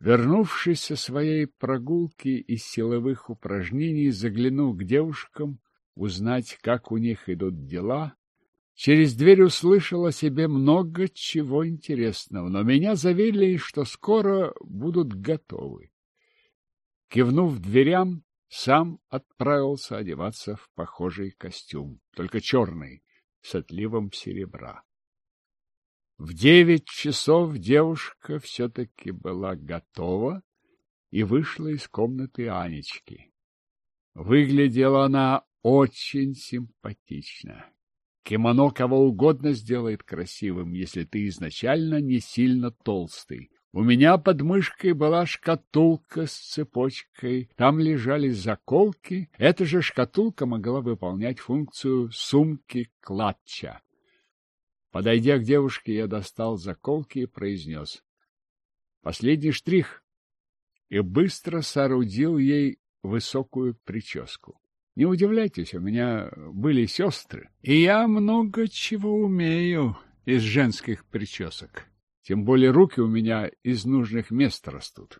Вернувшись со своей прогулки из силовых упражнений, заглянул к девушкам, узнать, как у них идут дела, через дверь услышал о себе много чего интересного, но меня заверили, что скоро будут готовы. Кивнув дверям, сам отправился одеваться в похожий костюм, только черный, с отливом серебра. В девять часов девушка все-таки была готова и вышла из комнаты Анечки. Выглядела она очень симпатично. Кимоно кого угодно сделает красивым, если ты изначально не сильно толстый. У меня под мышкой была шкатулка с цепочкой, там лежали заколки. Эта же шкатулка могла выполнять функцию сумки-клатча. Подойдя к девушке, я достал заколки и произнес. Последний штрих. И быстро соорудил ей высокую прическу. Не удивляйтесь, у меня были сестры, и я много чего умею из женских причесок. Тем более руки у меня из нужных мест растут.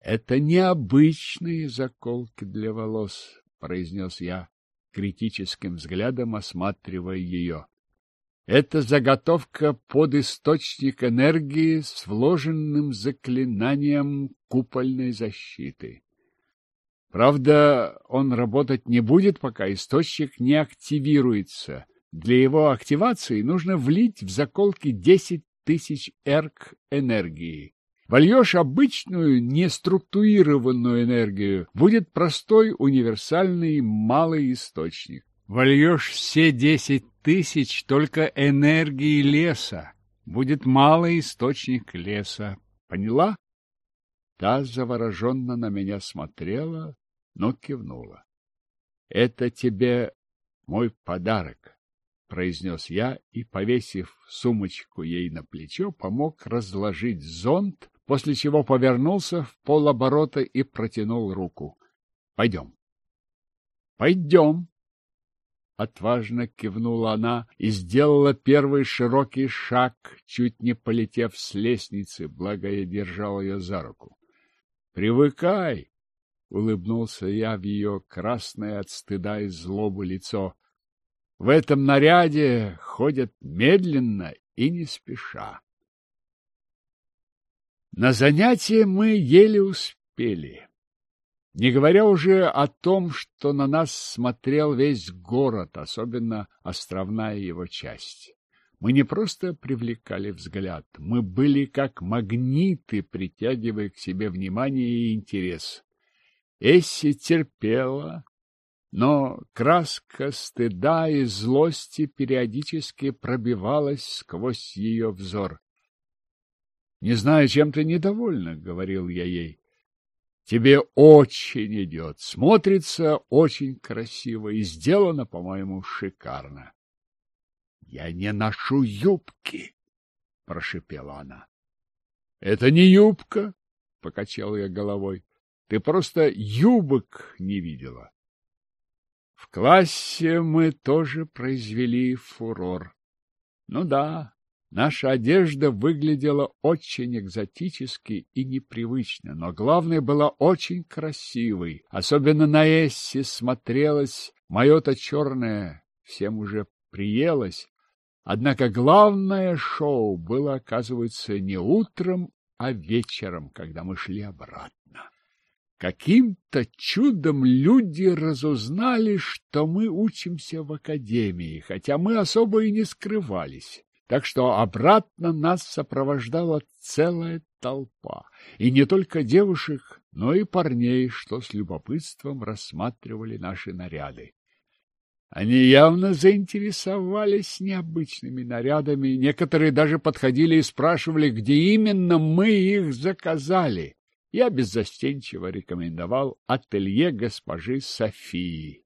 Это необычные заколки для волос, произнес я, критическим взглядом осматривая ее. Это заготовка под источник энергии с вложенным заклинанием купольной защиты. Правда, он работать не будет, пока источник не активируется. Для его активации нужно влить в заколки 10 тысяч эрк энергии. Вольешь обычную, неструктурированную энергию, будет простой, универсальный, малый источник. Вольешь все десять тысяч только энергии леса, будет малый источник леса. Поняла? Та завороженно на меня смотрела, но кивнула. — Это тебе мой подарок, — произнес я и, повесив сумочку ей на плечо, помог разложить зонт, после чего повернулся в полоборота и протянул руку. — Пойдем. — Пойдем. Отважно кивнула она и сделала первый широкий шаг, чуть не полетев с лестницы, благо я держал ее за руку. — Привыкай! — улыбнулся я в ее красное от стыда и злобы лицо. — В этом наряде ходят медленно и не спеша. На занятие мы еле успели. Не говоря уже о том, что на нас смотрел весь город, особенно островная его часть. Мы не просто привлекали взгляд, мы были как магниты, притягивая к себе внимание и интерес. Эсси терпела, но краска стыда и злости периодически пробивалась сквозь ее взор. — Не знаю, чем ты недовольна, — говорил я ей. — Тебе очень идет, смотрится очень красиво и сделано, по-моему, шикарно. — Я не ношу юбки, — прошипела она. — Это не юбка, — покачал я головой. Ты просто юбок не видела. В классе мы тоже произвели фурор. Ну да, наша одежда выглядела очень экзотически и непривычно, но главное, была очень красивой. Особенно на Эссе смотрелось мое-то черное, всем уже приелось. Однако главное шоу было, оказывается, не утром, а вечером, когда мы шли обратно. Каким-то чудом люди разузнали, что мы учимся в академии, хотя мы особо и не скрывались. Так что обратно нас сопровождала целая толпа. И не только девушек, но и парней, что с любопытством рассматривали наши наряды. Они явно заинтересовались необычными нарядами, некоторые даже подходили и спрашивали, где именно мы их заказали я беззастенчиво рекомендовал ателье госпожи Софии.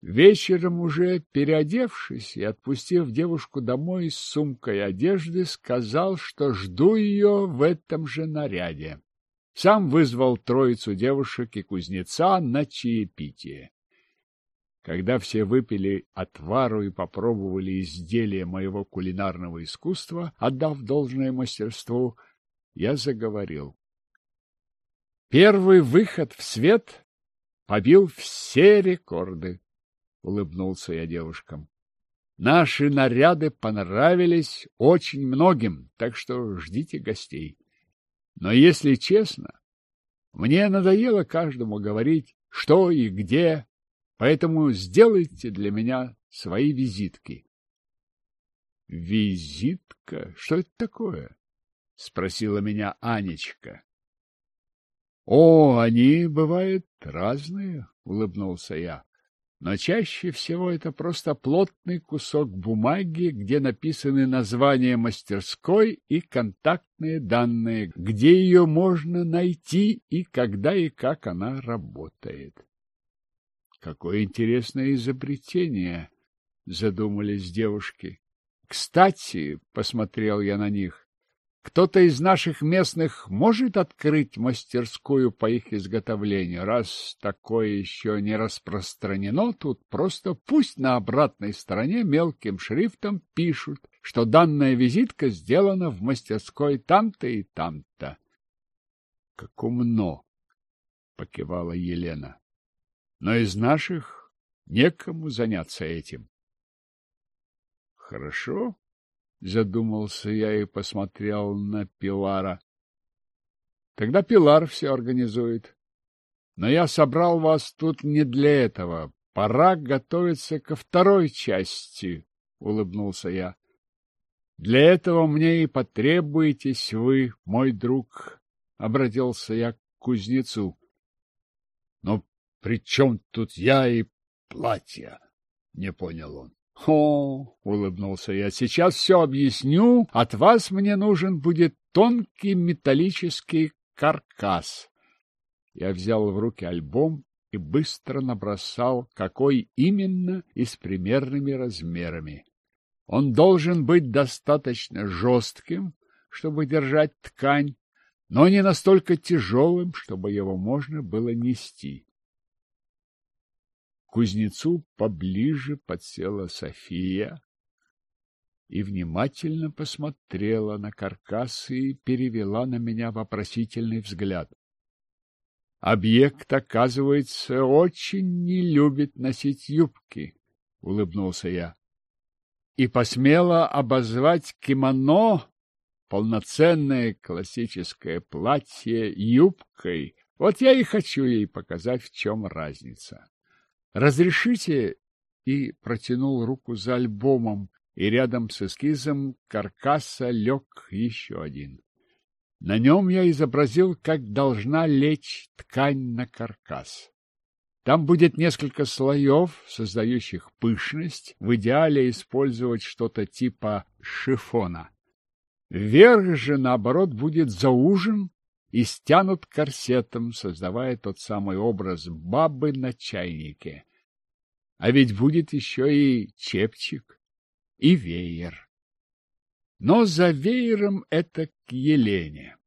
Вечером уже переодевшись и отпустив девушку домой с сумкой одежды, сказал, что жду ее в этом же наряде. Сам вызвал троицу девушек и кузнеца на чаепитие. Когда все выпили отвару и попробовали изделия моего кулинарного искусства, отдав должное мастерству, я заговорил. Первый выход в свет побил все рекорды, улыбнулся я девушкам. Наши наряды понравились очень многим, так что ждите гостей. Но если честно, мне надоело каждому говорить, что и где, поэтому сделайте для меня свои визитки. Визитка? Что это такое? — спросила меня Анечка. — О, они бывают разные, — улыбнулся я. Но чаще всего это просто плотный кусок бумаги, где написаны названия мастерской и контактные данные, где ее можно найти и когда и как она работает. Какое интересное изобретение, задумались девушки. Кстати, посмотрел я на них. Кто-то из наших местных может открыть мастерскую по их изготовлению. Раз такое еще не распространено, тут просто пусть на обратной стороне мелким шрифтом пишут, что данная визитка сделана в мастерской там-то и там-то. — Как умно! — покивала Елена. — Но из наших некому заняться этим. — Хорошо, Задумался я и посмотрел на Пилара. Тогда Пилар все организует. Но я собрал вас тут не для этого. Пора готовиться ко второй части, — улыбнулся я. Для этого мне и потребуетесь вы, мой друг, — обратился я к кузнецу. Но при чем тут я и платье? — не понял он. — О, — улыбнулся я, — сейчас все объясню. От вас мне нужен будет тонкий металлический каркас. Я взял в руки альбом и быстро набросал, какой именно и с примерными размерами. Он должен быть достаточно жестким, чтобы держать ткань, но не настолько тяжелым, чтобы его можно было нести. Кузнецу поближе подсела София и внимательно посмотрела на каркас и перевела на меня вопросительный взгляд. Объект, оказывается, очень не любит носить юбки, — улыбнулся я и посмела обозвать кимоно, полноценное классическое платье, юбкой. Вот я и хочу ей показать, в чем разница. Разрешите? И протянул руку за альбомом, и рядом с эскизом каркаса лег еще один. На нем я изобразил, как должна лечь ткань на каркас. Там будет несколько слоев, создающих пышность, в идеале использовать что-то типа шифона. Верх же, наоборот, будет заужен и стянут корсетом, создавая тот самый образ бабы на чайнике. А ведь будет еще и чепчик, и веер. Но за веером это к Елене.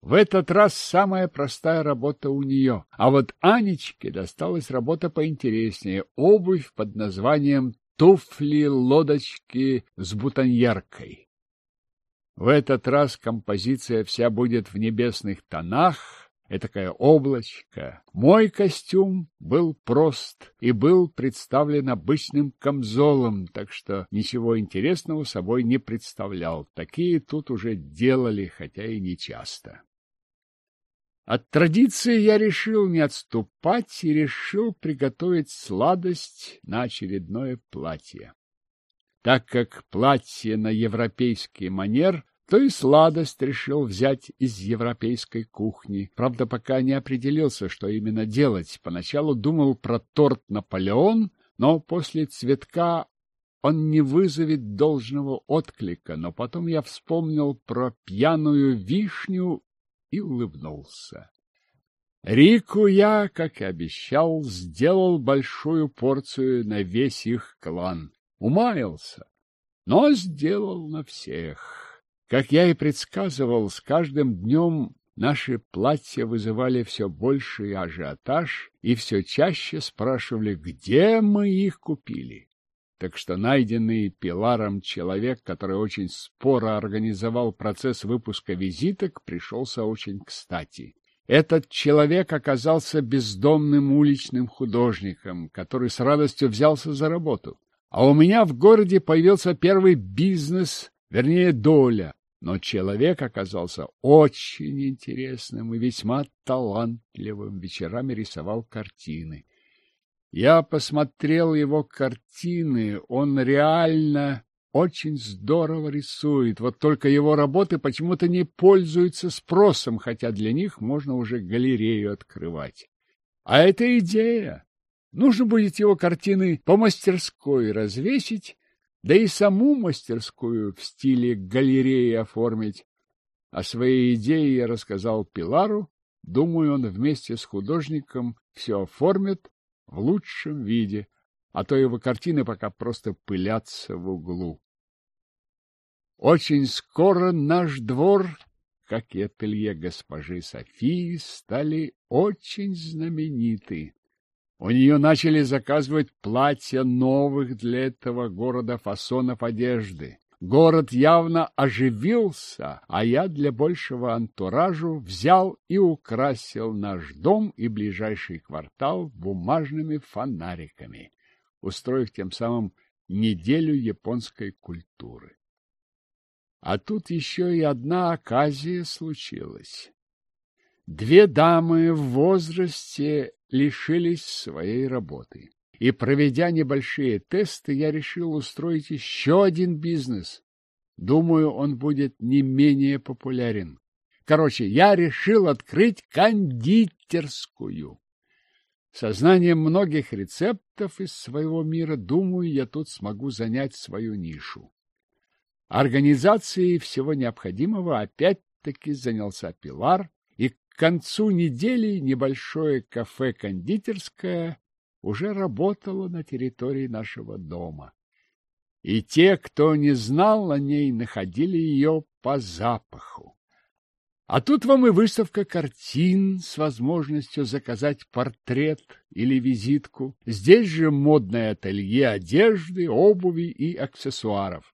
В этот раз самая простая работа у нее, а вот Анечке досталась работа поинтереснее — обувь под названием «Туфли-лодочки с бутоньеркой». В этот раз композиция вся будет в небесных тонах, этакое облачко. Мой костюм был прост и был представлен обычным камзолом, так что ничего интересного собой не представлял. Такие тут уже делали, хотя и не часто. От традиции я решил не отступать и решил приготовить сладость на очередное платье. Так как платье на европейский манер, то и сладость решил взять из европейской кухни. Правда, пока не определился, что именно делать. Поначалу думал про торт «Наполеон», но после цветка он не вызовет должного отклика. Но потом я вспомнил про пьяную вишню и улыбнулся. Рику я, как и обещал, сделал большую порцию на весь их клан. Умаялся, но сделал на всех. Как я и предсказывал, с каждым днем наши платья вызывали все больший ажиотаж и все чаще спрашивали, где мы их купили. Так что найденный Пиларом человек, который очень споро организовал процесс выпуска визиток, пришелся очень кстати. Этот человек оказался бездомным уличным художником, который с радостью взялся за работу. А у меня в городе появился первый бизнес, вернее, доля. Но человек оказался очень интересным и весьма талантливым. Вечерами рисовал картины. Я посмотрел его картины, он реально очень здорово рисует, вот только его работы почему-то не пользуются спросом, хотя для них можно уже галерею открывать. А это идея. Нужно будет его картины по мастерской развесить, да и саму мастерскую в стиле галереи оформить. О своей идее я рассказал Пилару, думаю, он вместе с художником все оформит, в лучшем виде, а то его картины пока просто пылятся в углу. Очень скоро наш двор, как и ателье госпожи Софии, стали очень знамениты. У нее начали заказывать платья новых для этого города фасонов одежды. Город явно оживился, а я для большего антуражу взял и украсил наш дом и ближайший квартал бумажными фонариками, устроив тем самым неделю японской культуры. А тут еще и одна оказия случилась. Две дамы в возрасте лишились своей работы. И, проведя небольшие тесты, я решил устроить еще один бизнес. Думаю, он будет не менее популярен. Короче, я решил открыть кондитерскую. Сознанием многих рецептов из своего мира, думаю, я тут смогу занять свою нишу. Организацией всего необходимого опять-таки занялся Пилар, концу недели небольшое кафе-кондитерское уже работало на территории нашего дома. И те, кто не знал о ней, находили ее по запаху. А тут вам и выставка картин с возможностью заказать портрет или визитку. Здесь же модное ателье одежды, обуви и аксессуаров.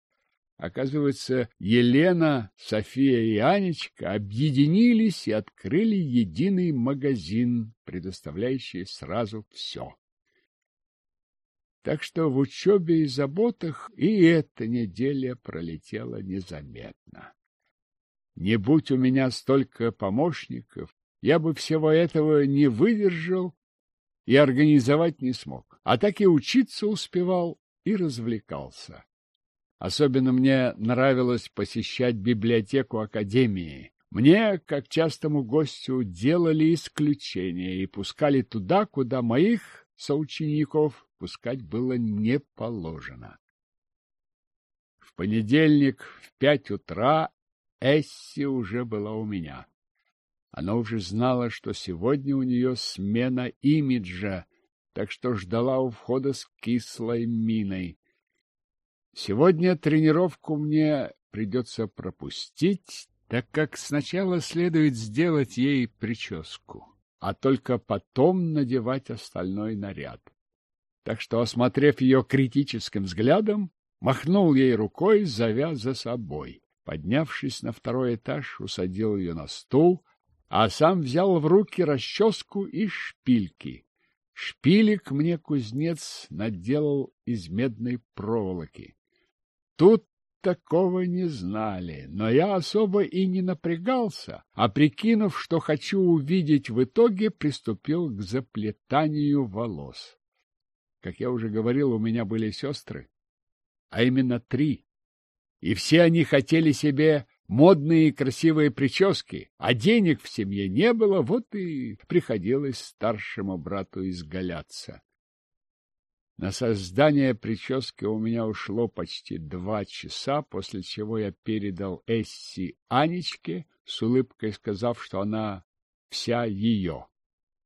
Оказывается, Елена, София и Анечка объединились и открыли единый магазин, предоставляющий сразу все. Так что в учебе и заботах и эта неделя пролетела незаметно. Не будь у меня столько помощников, я бы всего этого не выдержал и организовать не смог. А так и учиться успевал и развлекался. Особенно мне нравилось посещать библиотеку Академии. Мне, как частому гостю, делали исключение и пускали туда, куда моих соучеников пускать было не положено. В понедельник в пять утра Эсси уже была у меня. Она уже знала, что сегодня у нее смена имиджа, так что ждала у входа с кислой миной. Сегодня тренировку мне придется пропустить, так как сначала следует сделать ей прическу, а только потом надевать остальной наряд. Так что, осмотрев ее критическим взглядом, махнул ей рукой, зовя за собой. Поднявшись на второй этаж, усадил ее на стул, а сам взял в руки расческу и шпильки. Шпилек мне кузнец наделал из медной проволоки. Тут такого не знали, но я особо и не напрягался, а прикинув, что хочу увидеть в итоге, приступил к заплетанию волос. Как я уже говорил, у меня были сестры, а именно три и все они хотели себе модные и красивые прически, а денег в семье не было, вот и приходилось старшему брату изгаляться. На создание прически у меня ушло почти два часа, после чего я передал Эсси Анечке, с улыбкой сказав, что она вся ее.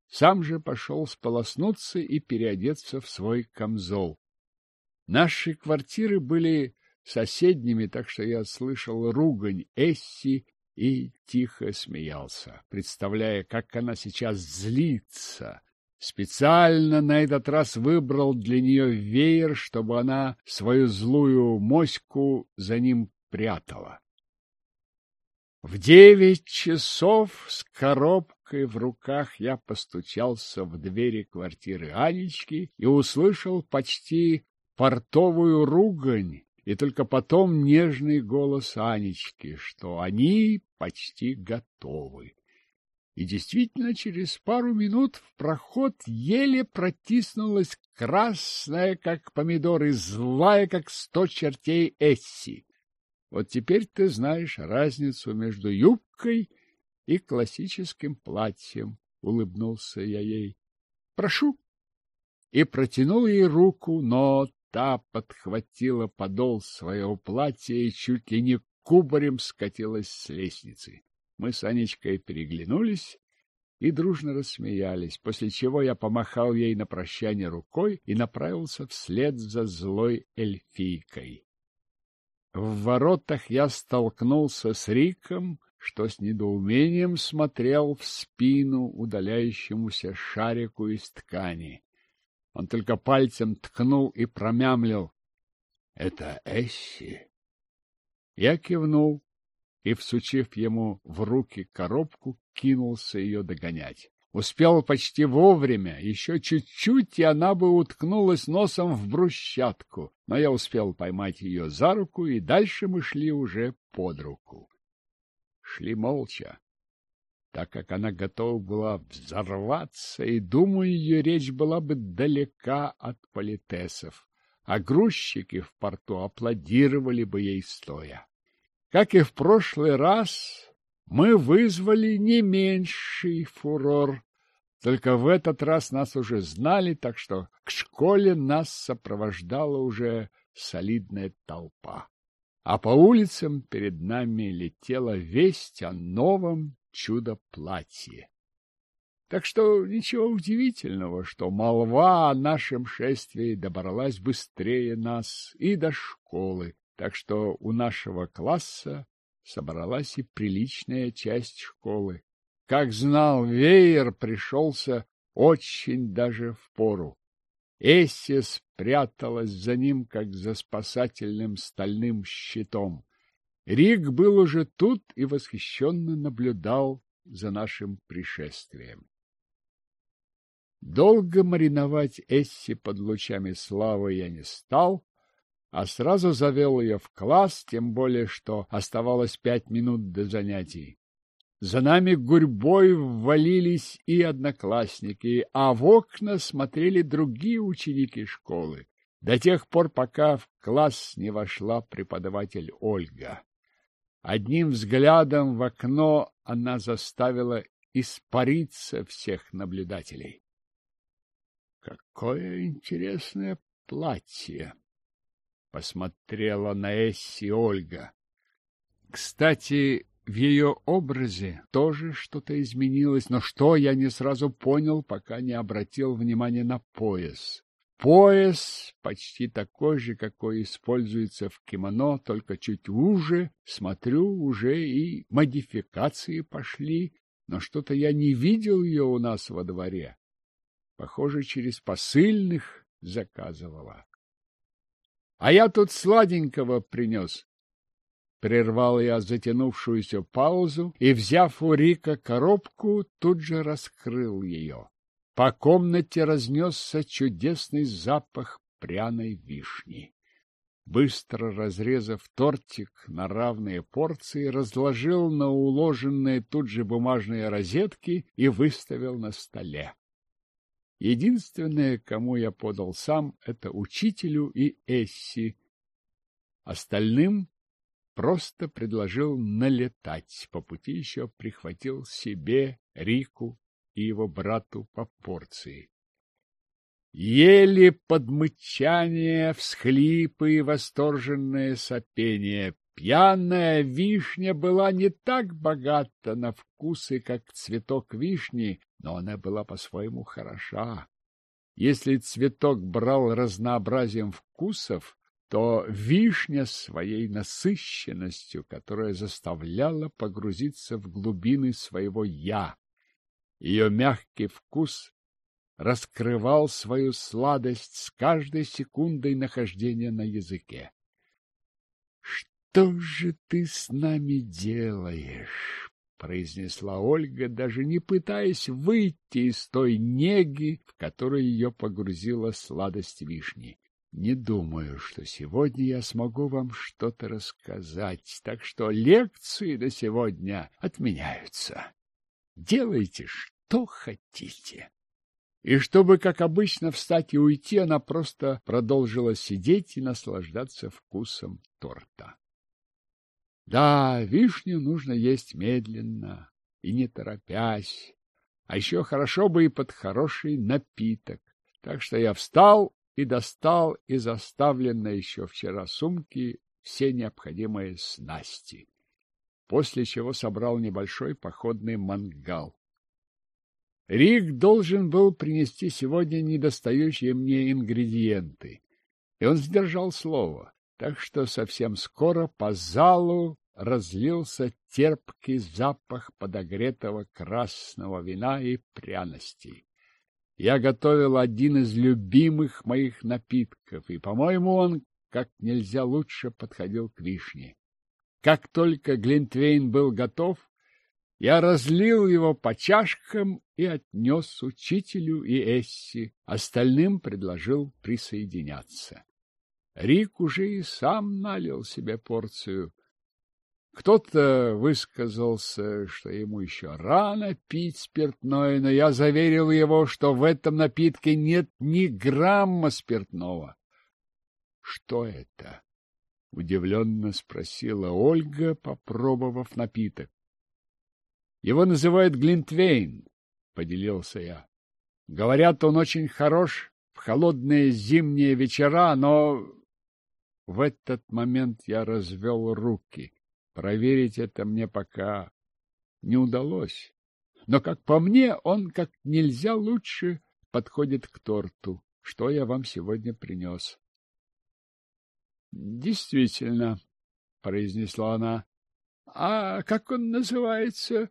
Сам же пошел сполоснуться и переодеться в свой камзол. Наши квартиры были соседними, так что я слышал ругань Эсси и тихо смеялся, представляя, как она сейчас злится. Специально на этот раз выбрал для нее веер, чтобы она свою злую моську за ним прятала. В девять часов с коробкой в руках я постучался в двери квартиры Анечки и услышал почти портовую ругань и только потом нежный голос Анечки, что они почти готовы. И действительно, через пару минут в проход еле протиснулась красная, как помидор, и злая, как сто чертей Эсси. Вот теперь ты знаешь разницу между юбкой и классическим платьем, — улыбнулся я ей. — Прошу. И протянул ей руку, но Та подхватила подол своего платья и чуть ли не кубарем скатилась с лестницы. Мы с Анечкой переглянулись и дружно рассмеялись, после чего я помахал ей на прощание рукой и направился вслед за злой эльфийкой. В воротах я столкнулся с Риком, что с недоумением смотрел в спину удаляющемуся шарику из ткани. Он только пальцем ткнул и промямлил. — Это Эсси? Я кивнул и, всучив ему в руки коробку, кинулся ее догонять. Успел почти вовремя, еще чуть-чуть, и она бы уткнулась носом в брусчатку, но я успел поймать ее за руку, и дальше мы шли уже под руку. Шли молча. так как она готова была взорваться, и, думаю, ее речь была бы далека от политесов, а грузчики в порту аплодировали бы ей стоя. Как и в прошлый раз, мы вызвали не меньший фурор, только в этот раз нас уже знали, так что к школе нас сопровождала уже солидная толпа. А по улицам перед нами летела весть о новом чудо-платье. Так что ничего удивительного, что молва о нашем шествии добралась быстрее нас и до школы, так что у нашего класса собралась и приличная часть школы. Как знал, веер пришелся очень даже в пору. Эсси спряталась за ним, как за спасательным стальным щитом. Рик был уже тут и восхищенно наблюдал за нашим пришествием. Долго мариновать Эсси под лучами славы я не стал, а сразу завел ее в класс, тем более, что оставалось пять минут до занятий. За нами гурьбой ввалились и одноклассники, а в окна смотрели другие ученики школы, до тех пор, пока в класс не вошла преподаватель Ольга. Одним взглядом в окно она заставила испариться всех наблюдателей. Какое интересное платье! Посмотрела на Эсси Ольга. Кстати, в ее образе тоже что-то изменилось, но что я не сразу понял, пока не обратил внимания на пояс. Пояс почти такой же, какой используется в кимоно, только чуть уже. Смотрю, уже и модификации пошли, но что-то я не видел ее у нас во дворе. Похоже, через посыльных заказывала. А я тут сладенького принес. Прервал я затянувшуюся паузу и, взяв у Рика коробку, тут же раскрыл ее. По комнате разнесся чудесный запах пряной вишни. Быстро разрезав тортик на равные порции, разложил на уложенные тут же бумажные розетки и выставил на столе. Единственное, кому я подал сам, это учителю и Эсси. Остальным просто предложил налетать, по пути еще прихватил себе, Рику и его брату по порции. Ели подмычание, всхлипы и восторженное сопение. Пьяная вишня была не так богата на вкусы, как цветок вишни, но она была по-своему хороша. Если цветок брал разнообразием вкусов, то вишня своей насыщенностью, которая заставляла погрузиться в глубины своего «я», ее мягкий вкус раскрывал свою сладость с каждой секундой нахождения на языке. «Что же ты с нами делаешь?» — произнесла Ольга, даже не пытаясь выйти из той неги, в которой ее погрузила сладость вишни. «Не думаю, что сегодня я смогу вам что-то рассказать, так что лекции до сегодня отменяются». Делайте, что хотите. И чтобы, как обычно, встать и уйти, она просто продолжила сидеть и наслаждаться вкусом торта. Да, вишню нужно есть медленно и не торопясь, а еще хорошо бы и под хороший напиток. Так что я встал и достал из оставленной еще вчера сумки все необходимые снасти после чего собрал небольшой походный мангал. Рик должен был принести сегодня недостающие мне ингредиенты, и он сдержал слово, так что совсем скоро по залу разлился терпкий запах подогретого красного вина и пряностей. Я готовил один из любимых моих напитков, и, по-моему, он как нельзя лучше подходил к вишне. Как только Глинтвейн был готов, я разлил его по чашкам и отнес учителю и Эсси. Остальным предложил присоединяться. Рик уже и сам налил себе порцию. Кто-то высказался, что ему еще рано пить спиртное, но я заверил его, что в этом напитке нет ни грамма спиртного. — Что это? — удивленно спросила Ольга, попробовав напиток. — Его называют Глинтвейн, — поделился я. — Говорят, он очень хорош в холодные зимние вечера, но... В этот момент я развел руки. Проверить это мне пока не удалось. Но, как по мне, он как нельзя лучше подходит к торту, что я вам сегодня принес. — Действительно, — произнесла она. — А как он называется?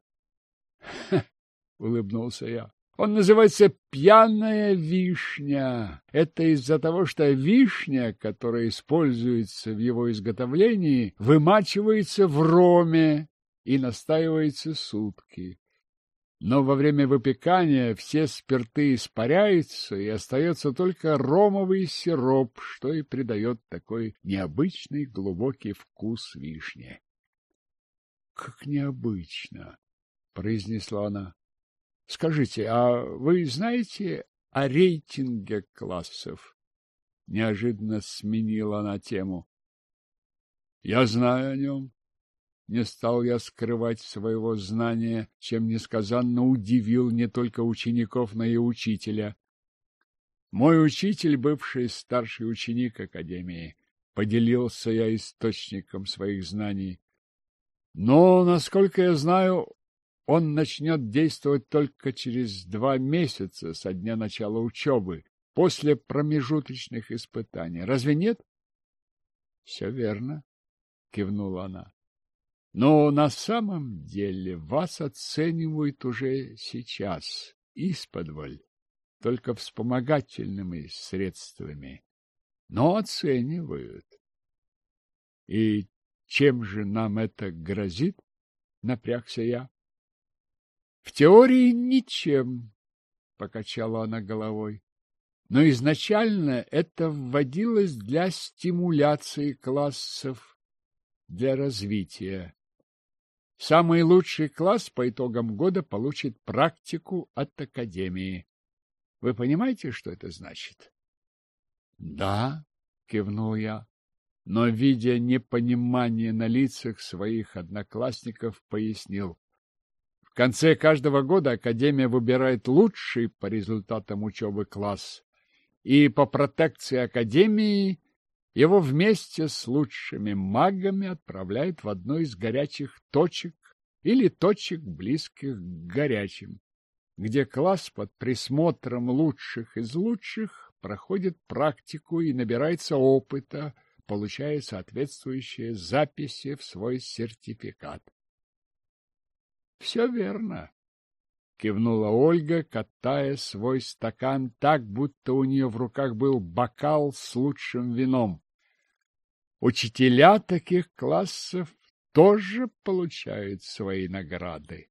— улыбнулся я. Он называется пьяная вишня. Это из-за того, что вишня, которая используется в его изготовлении, вымачивается в роме и настаивается сутки. Но во время выпекания все спирты испаряются, и остается только ромовый сироп, что и придает такой необычный глубокий вкус вишни. — Как необычно! — произнесла она. Скажите, а вы знаете о рейтинге классов? Неожиданно сменила она тему. Я знаю о нем. Не стал я скрывать своего знания, чем несказанно удивил не только учеников, но и учителя. Мой учитель, бывший старший ученик Академии, поделился я источником своих знаний. Но, насколько я знаю, он начнет действовать только через два месяца со дня начала учебы, после промежуточных испытаний. Разве нет? — Все верно, — кивнула она. — Но на самом деле вас оценивают уже сейчас, исподволь, только вспомогательными средствами. Но оценивают. И чем же нам это грозит? — напрягся я. В теории ничем, — покачала она головой. Но изначально это вводилось для стимуляции классов, для развития. Самый лучший класс по итогам года получит практику от Академии. Вы понимаете, что это значит? — Да, — кивнул я, но, видя непонимание на лицах своих одноклассников, пояснил конце каждого года Академия выбирает лучший по результатам учебы класс, и по протекции Академии его вместе с лучшими магами отправляют в одну из горячих точек или точек, близких к горячим, где класс под присмотром лучших из лучших проходит практику и набирается опыта, получая соответствующие записи в свой сертификат. — Все верно, — кивнула Ольга, катая свой стакан так, будто у нее в руках был бокал с лучшим вином. Учителя таких классов тоже получают свои награды.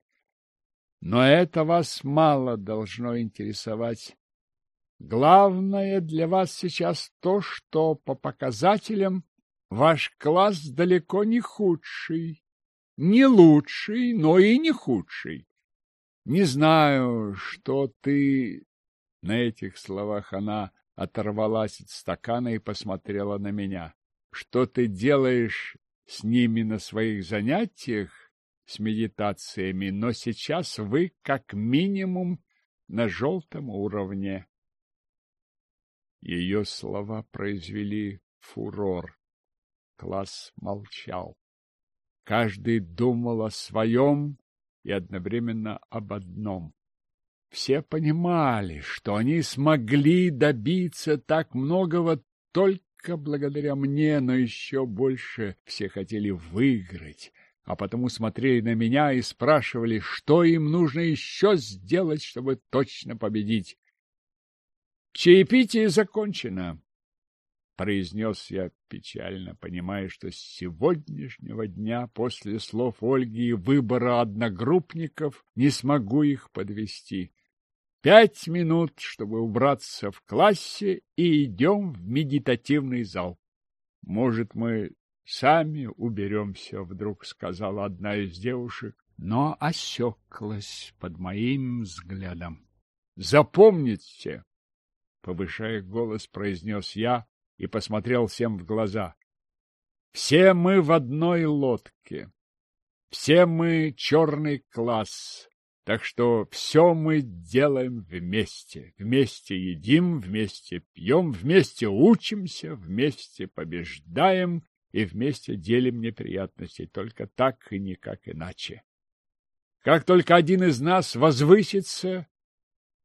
Но это вас мало должно интересовать. Главное для вас сейчас то, что по показателям ваш класс далеко не худший не лучший, но и не худший. Не знаю, что ты... На этих словах она оторвалась от стакана и посмотрела на меня. Что ты делаешь с ними на своих занятиях, с медитациями, но сейчас вы как минимум на желтом уровне. Ее слова произвели фурор. Класс молчал. Каждый думал о своем и одновременно об одном. Все понимали, что они смогли добиться так многого только благодаря мне, но еще больше все хотели выиграть, а потому смотрели на меня и спрашивали, что им нужно еще сделать, чтобы точно победить. Чаепитие закончено. — произнес я печально, понимая, что с сегодняшнего дня, после слов Ольги и выбора одногруппников, не смогу их подвести. Пять минут, чтобы убраться в классе, и идем в медитативный зал. Может, мы сами уберемся, вдруг сказала одна из девушек, но осеклась под моим взглядом. Запомните, повышая голос, произнес я и посмотрел всем в глаза. Все мы в одной лодке. Все мы черный класс. Так что все мы делаем вместе. Вместе едим, вместе пьем, вместе учимся, вместе побеждаем и вместе делим неприятности. Только так и никак иначе. Как только один из нас возвысится,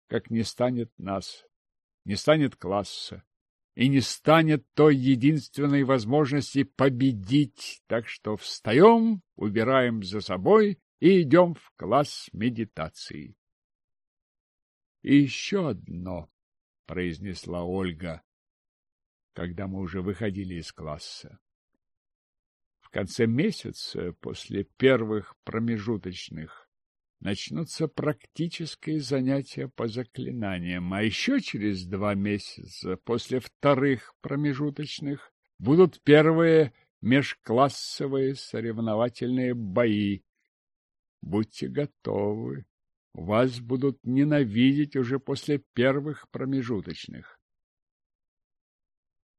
как не станет нас, не станет класса, и не станет той единственной возможности победить. Так что встаем, убираем за собой и идем в класс медитации. — И еще одно, — произнесла Ольга, когда мы уже выходили из класса. В конце месяца, после первых промежуточных, начнутся практические занятия по заклинаниям, а еще через два месяца, после вторых промежуточных, будут первые межклассовые соревновательные бои, Будьте готовы. Вас будут ненавидеть уже после первых промежуточных.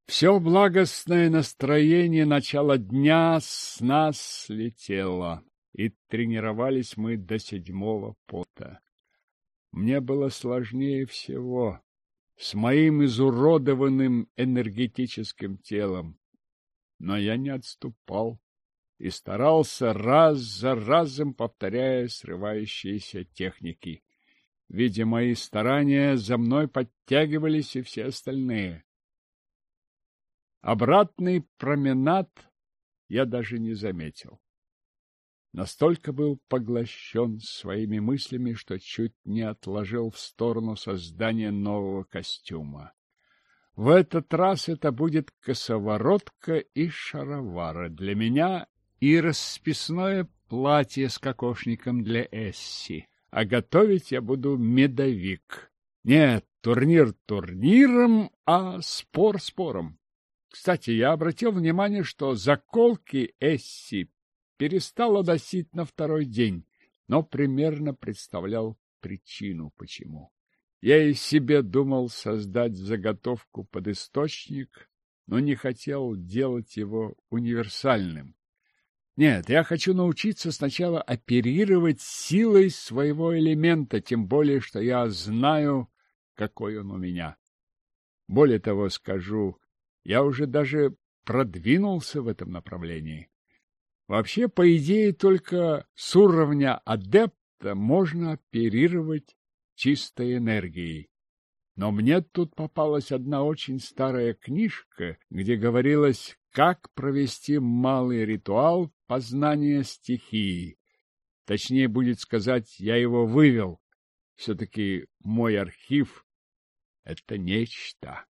Все благостное настроение начала дня с нас слетело, и тренировались мы до седьмого пота. Мне было сложнее всего с моим изуродованным энергетическим телом, но я не отступал и старался раз за разом повторяя срывающиеся техники. Видя мои старания, за мной подтягивались и все остальные. Обратный променад я даже не заметил. Настолько был поглощен своими мыслями, что чуть не отложил в сторону создания нового костюма. В этот раз это будет косоворотка и шаровары. Для меня и расписное платье с кокошником для Эсси. А готовить я буду медовик. Нет, турнир турниром, а спор спором. Кстати, я обратил внимание, что заколки Эсси перестала носить на второй день, но примерно представлял причину, почему. Я и себе думал создать заготовку под источник, но не хотел делать его универсальным. Нет, я хочу научиться сначала оперировать силой своего элемента, тем более, что я знаю, какой он у меня. Более того, скажу, я уже даже продвинулся в этом направлении. Вообще, по идее, только с уровня адепта можно оперировать чистой энергией. Но мне тут попалась одна очень старая книжка, где говорилось, как провести малый ритуал познания стихии. Точнее будет сказать, я его вывел. Все-таки мой архив — это нечто.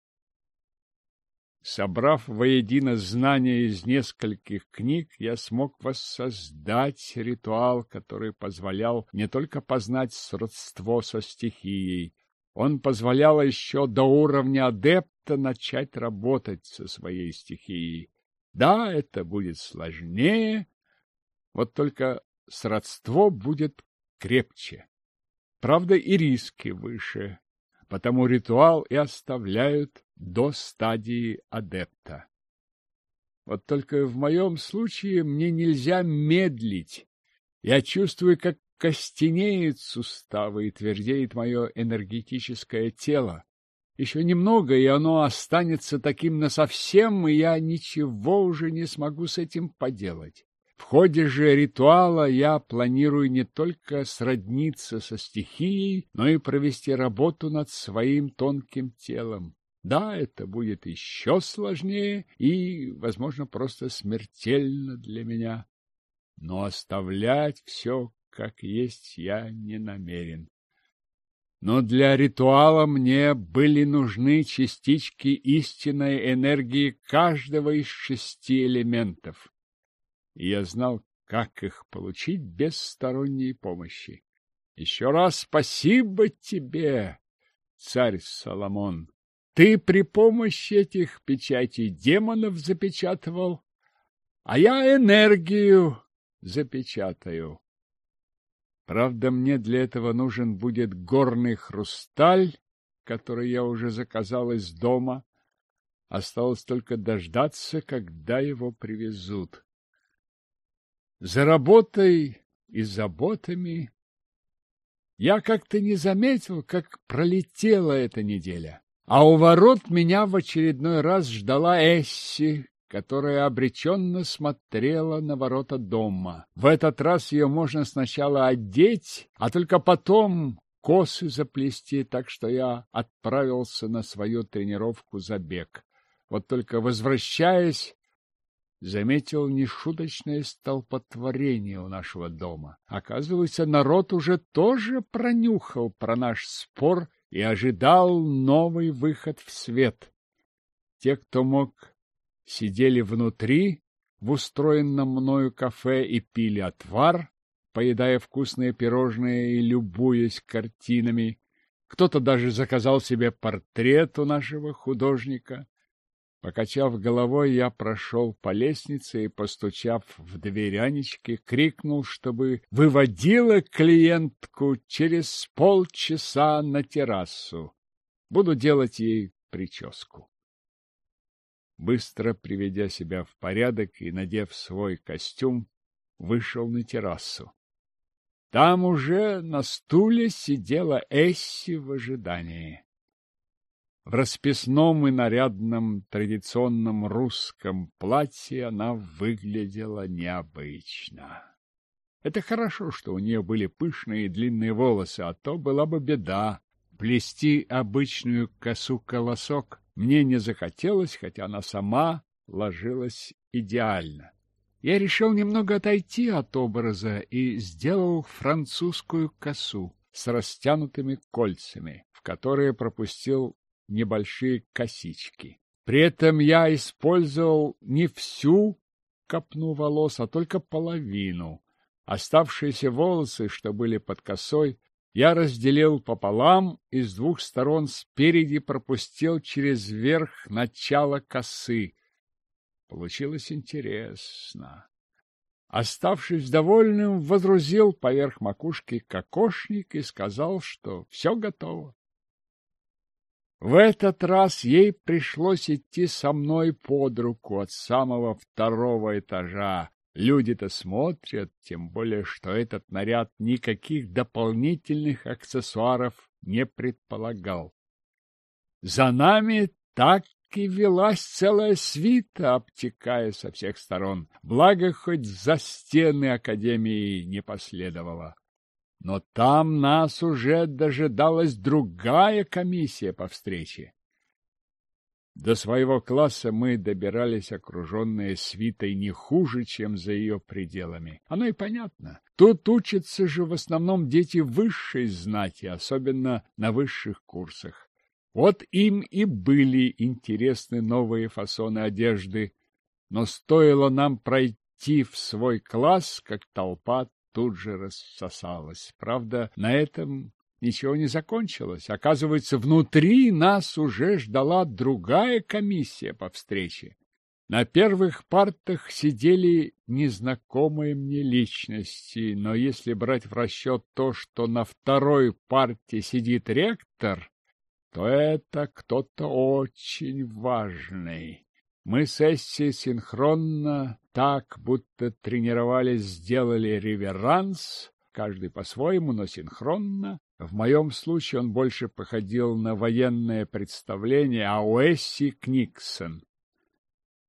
Собрав воедино знания из нескольких книг, я смог воссоздать ритуал, который позволял не только познать сродство со стихией, он позволял еще до уровня адепта начать работать со своей стихией. Да, это будет сложнее, вот только сродство будет крепче. Правда, и риски выше, потому ритуал и оставляют до стадии адепта. Вот только в моем случае мне нельзя медлить. Я чувствую, как костенеют суставы и твердеет мое энергетическое тело. Еще немного, и оно останется таким насовсем, и я ничего уже не смогу с этим поделать. В ходе же ритуала я планирую не только сродниться со стихией, но и провести работу над своим тонким телом. Да, это будет еще сложнее и, возможно, просто смертельно для меня. Но оставлять все как есть я не намерен. Но для ритуала мне были нужны частички истинной энергии каждого из шести элементов. И я знал, как их получить без сторонней помощи. Еще раз спасибо тебе, царь Соломон. Ты при помощи этих печатей демонов запечатывал, а я энергию запечатаю. Правда, мне для этого нужен будет горный хрусталь, который я уже заказал из дома. Осталось только дождаться, когда его привезут. За работой и заботами я как-то не заметил, как пролетела эта неделя. А у ворот меня в очередной раз ждала Эсси, которая обреченно смотрела на ворота дома. В этот раз ее можно сначала одеть, а только потом косы заплести, так что я отправился на свою тренировку забег. Вот только возвращаясь, заметил нешуточное столпотворение у нашего дома. Оказывается, народ уже тоже пронюхал про наш спор и ожидал новый выход в свет. Те, кто мог сидели внутри, в устроенном мною кафе и пили отвар, поедая вкусные пирожные и любуясь картинами. Кто-то даже заказал себе портрет у нашего художника. Покачав головой, я прошел по лестнице и, постучав в дверь Анечки, крикнул, чтобы выводила клиентку через полчаса на террасу. Буду делать ей прическу. Быстро приведя себя в порядок и надев свой костюм, вышел на террасу. Там уже на стуле сидела Эсси в ожидании. В расписном и нарядном традиционном русском платье она выглядела необычно. Это хорошо, что у нее были пышные и длинные волосы, а то была бы беда. Плести обычную косу-колосок мне не захотелось, хотя она сама ложилась идеально. Я решил немного отойти от образа и сделал французскую косу с растянутыми кольцами, в которые пропустил небольшие косички. При этом я использовал не всю копну волос, а только половину. Оставшиеся волосы, что были под косой, я разделил пополам и с двух сторон спереди пропустил через верх начало косы. Получилось интересно. Оставшись довольным, водрузил поверх макушки кокошник и сказал, что все готово. В этот раз ей пришлось идти со мной под руку от самого второго этажа, Люди-то смотрят, тем более, что этот наряд никаких дополнительных аксессуаров не предполагал. За нами так и велась целая свита, обтекая со всех сторон, благо хоть за стены Академии не последовало. Но там нас уже дожидалась другая комиссия по встрече. До своего класса мы добирались окруженные свитой не хуже, чем за ее пределами. Оно и понятно. Тут учатся же в основном дети высшей знати, особенно на высших курсах. Вот им и были интересны новые фасоны одежды. Но стоило нам пройти в свой класс, как толпа тут же рассосалась. Правда, на этом ничего не закончилось. Оказывается, внутри нас уже ждала другая комиссия по встрече. На первых партах сидели незнакомые мне личности, но если брать в расчет то, что на второй парте сидит ректор, то это кто-то очень важный. Мы с Эсси синхронно, так будто тренировались, сделали реверанс, каждый по-своему, но синхронно, в моем случае он больше походил на военное представление, а у Эсси — Книксон.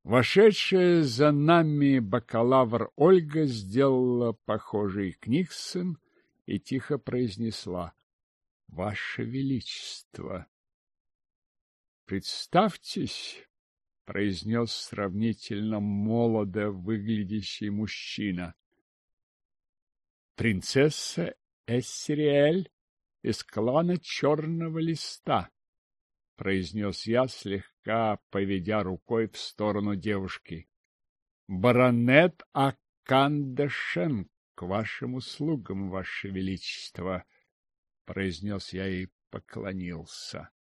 Вошедшая за нами бакалавр Ольга сделала похожий Книксон и тихо произнесла «Ваше Величество». «Представьтесь», — произнес сравнительно молодо выглядящий мужчина. «Принцесса Эссериэль из клана Черного Листа, — произнес я, слегка поведя рукой в сторону девушки. — Баронет Акандашен к вашим услугам, ваше величество, — произнес я и поклонился. —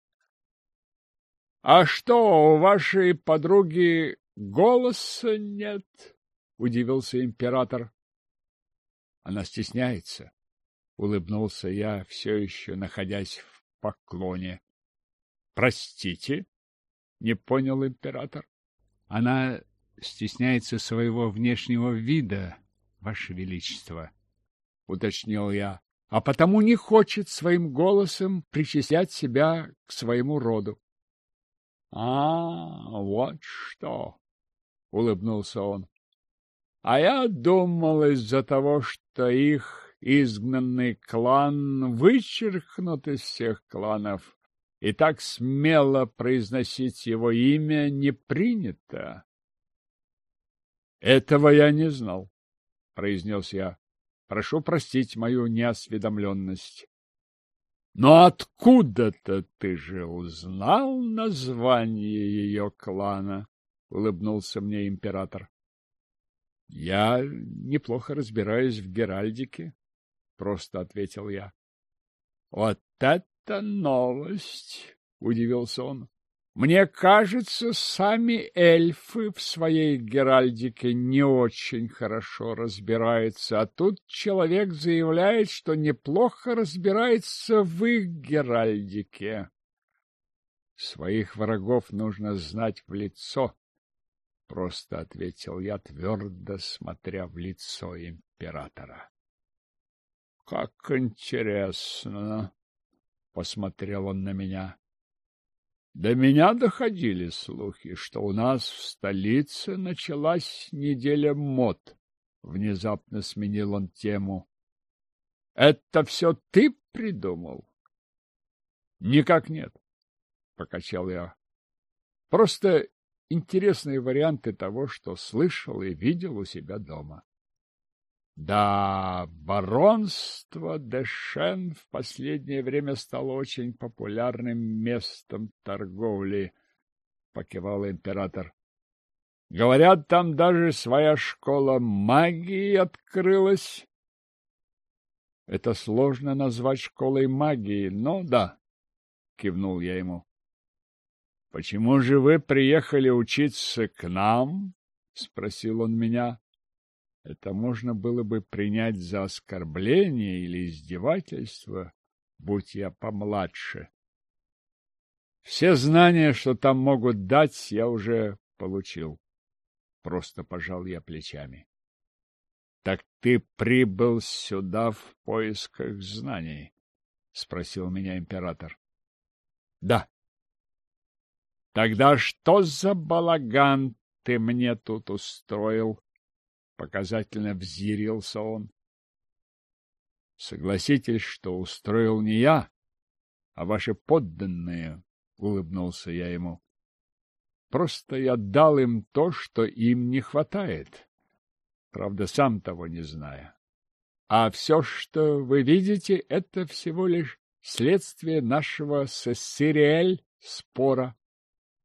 А что, у вашей подруги голоса нет? — удивился император. Она стесняется, — улыбнулся я, все еще находясь в поклоне. — Простите? — не понял император. Она стесняется своего внешнего вида, Ваше Величество, — уточнил я, — а потому не хочет своим голосом причислять себя к своему роду. — А, вот что! — улыбнулся он. — А я думал из-за того, что их изгнанный клан вычеркнут из всех кланов, и так смело произносить его имя не принято. — Этого я не знал, — произнес я. — Прошу простить мою неосведомленность. — Но откуда-то ты же узнал название ее клана? — улыбнулся мне император. — Я неплохо разбираюсь в геральдике, — просто ответил я. — Вот это новость! — удивился он. Мне кажется, сами эльфы в своей геральдике не очень хорошо разбираются, а тут человек заявляет, что неплохо разбирается в их геральдике. Своих врагов нужно знать в лицо, — просто ответил я, твердо смотря в лицо императора. — Как интересно! — посмотрел он на меня. До меня доходили слухи, что у нас в столице началась неделя мод. Внезапно сменил он тему. — Это все ты придумал? — Никак нет, — покачал я. — Просто интересные варианты того, что слышал и видел у себя дома. Да, баронство Дэшен в последнее время стало очень популярным местом торговли, — покивал император. Говорят, там даже своя школа магии открылась. Это сложно назвать школой магии, но да, — кивнул я ему. — Почему же вы приехали учиться к нам? — спросил он меня. Это можно было бы принять за оскорбление или издевательство, будь я помладше. Все знания, что там могут дать, я уже получил. Просто пожал я плечами. — Так ты прибыл сюда в поисках знаний? — спросил меня император. — Да. — Тогда что за балаган ты мне тут устроил? Показательно взъярился он. Согласитесь, что устроил не я, а ваши подданные, — улыбнулся я ему. Просто я дал им то, что им не хватает, правда, сам того не зная. А все, что вы видите, это всего лишь следствие нашего с Сириэль спора.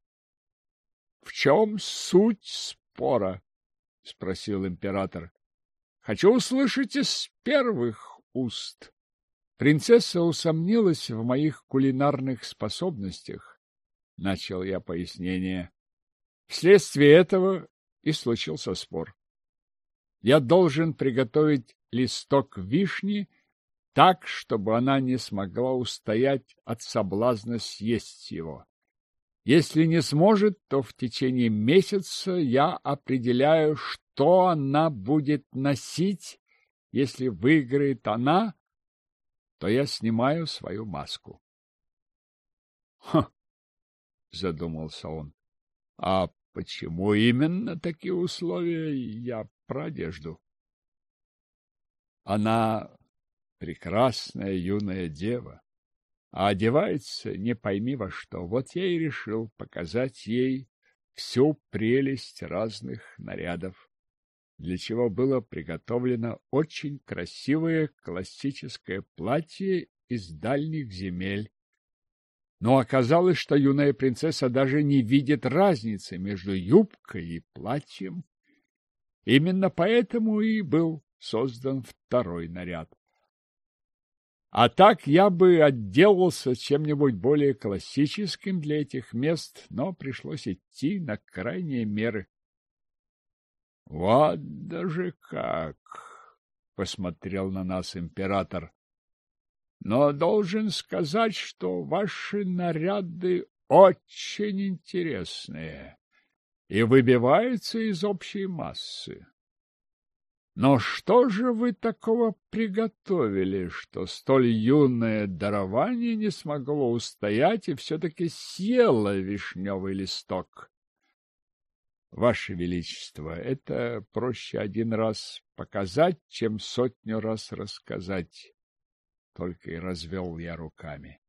— В чем суть спора? — спросил император. — Хочу услышать из первых уст. Принцесса усомнилась в моих кулинарных способностях. Начал я пояснение. Вследствие этого и случился спор. Я должен приготовить листок вишни так, чтобы она не смогла устоять от соблазна съесть его. Если не сможет, то в течение месяца я определяю, что она будет носить. Если выиграет она, то я снимаю свою маску. — Ха! — задумался он. — А почему именно такие условия я про одежду? Она прекрасная юная дева а одевается не пойми во что. Вот я и решил показать ей всю прелесть разных нарядов, для чего было приготовлено очень красивое классическое платье из дальних земель. Но оказалось, что юная принцесса даже не видит разницы между юбкой и платьем. Именно поэтому и был создан второй наряд. А так я бы отделался чем-нибудь более классическим для этих мест, но пришлось идти на крайние меры. Вот даже как! — посмотрел на нас император. Но должен сказать, что ваши наряды очень интересные и выбиваются из общей массы. Но что же вы такого приготовили, что столь юное дарование не смогло устоять и все-таки съело вишневый листок? Ваше Величество, это проще один раз показать, чем сотню раз рассказать. Только и развел я руками.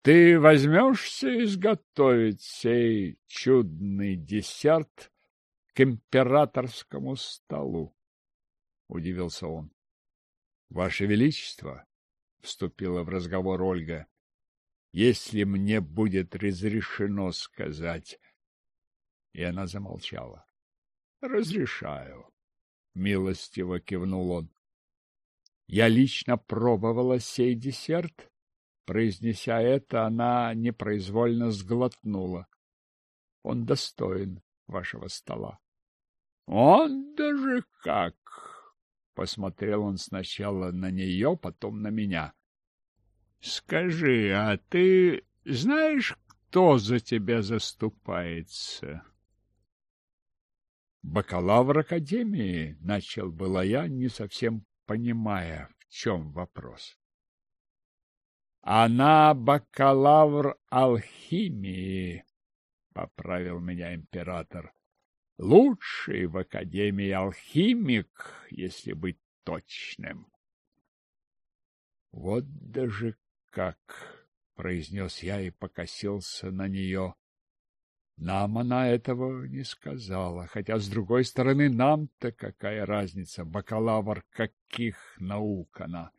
Ты возьмешься изготовить сей чудный десерт к императорскому столу? — удивился он. — Ваше Величество, — вступила в разговор Ольга, — если мне будет разрешено сказать... И она замолчала. — Разрешаю, — милостиво кивнул он. Я лично пробовала сей десерт. Произнеся это, она непроизвольно сглотнула. Он достоин вашего стола. — Он даже как! — посмотрел он сначала на нее, потом на меня. — Скажи, а ты знаешь, кто за тебя заступается? — Бакалавр Академии, — начал было я, не совсем понимая, в чем вопрос. Она бакалавр алхимии, поправил меня император. Лучший в Академии алхимик, если быть точным. Вот даже как, произнес я и покосился на нее. Нам она этого не сказала, хотя, с другой стороны, нам-то какая разница, бакалавр каких наук она.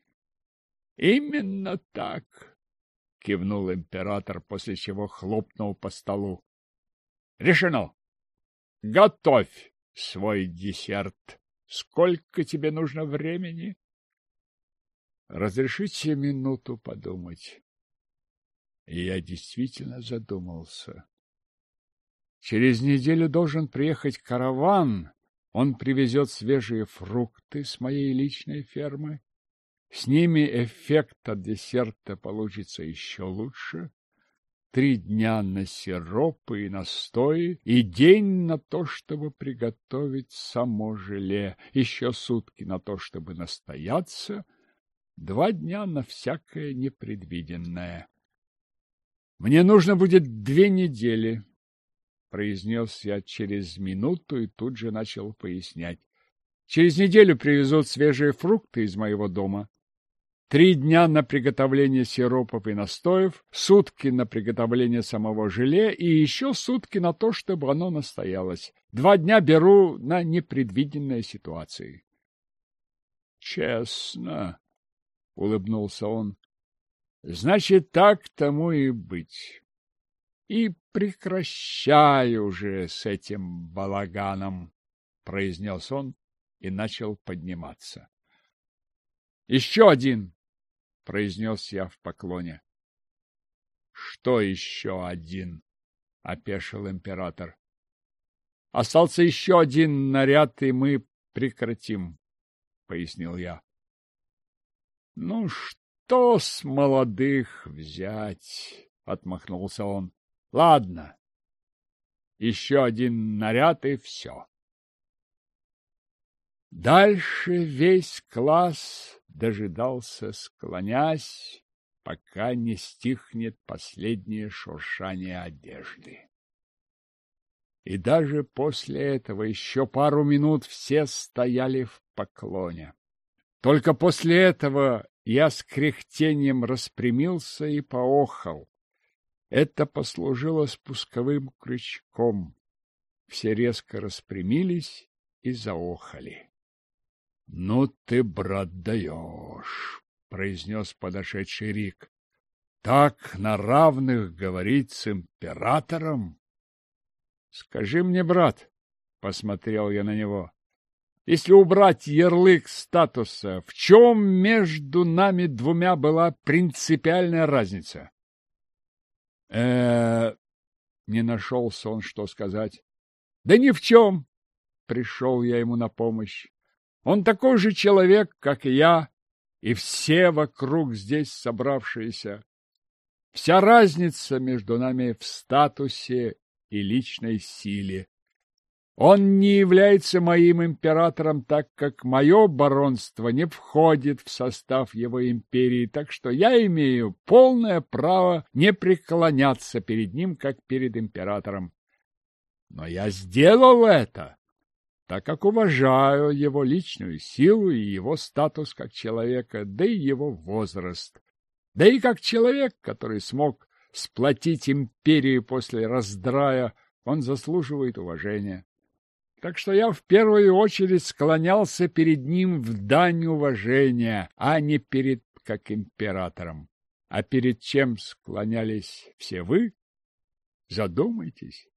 — Именно так, — кивнул император, после чего хлопнул по столу. — Решено. Готовь свой десерт. Сколько тебе нужно времени? — Разрешите минуту подумать. Я действительно задумался. Через неделю должен приехать караван. Он привезет свежие фрукты с моей личной фермы. С ними эффект от десерта получится еще лучше. Три дня на сиропы и настои, и день на то, чтобы приготовить само желе, еще сутки на то, чтобы настояться, два дня на всякое непредвиденное. Мне нужно будет две недели, произнес я через минуту и тут же начал пояснять. Через неделю привезут свежие фрукты из моего дома. Три дня на приготовление сиропов и настоев, сутки на приготовление самого желе и еще сутки на то, чтобы оно настоялось. Два дня беру на непредвиденные ситуации. — Честно, — улыбнулся он, — значит, так тому и быть. И прекращай уже с этим балаганом, — произнес он и начал подниматься. — Еще один, — произнес я в поклоне. — Что еще один? — опешил император. — Остался еще один наряд, и мы прекратим, — пояснил я. — Ну, что с молодых взять? — отмахнулся он. Ладно. Еще один наряд и все. Дальше весь класс дожидался, склонясь, пока не стихнет последнее шуршание одежды. И даже после этого еще пару минут все стояли в поклоне. Только после этого я с кряхтением распрямился и поохал. Это послужило спусковым крючком. Все резко распрямились и заохали. — Ну ты, брат, даешь, — произнес подошедший Рик. — Так на равных говорить с императором? — Скажи мне, брат, — посмотрел я на него, — если убрать ярлык статуса, в чем между нами двумя была принципиальная разница? э Не нашелся он, что сказать. — Да ни в чем, пришел я ему на помощь. Он такой же человек, как и я, и все вокруг здесь собравшиеся. Вся разница между нами в статусе и личной силе. Он не является моим императором, так как мое баронство не входит в состав его империи, так что я имею полное право не преклоняться перед ним, как перед императором. Но я сделал это, так как уважаю его личную силу и его статус как человека, да и его возраст, да и как человек, который смог сплотить империю после раздрая, он заслуживает уважения. Так что я в первую очередь склонялся перед ним в дань уважения, а не перед как императором. А перед чем склонялись все вы? Задумайтесь.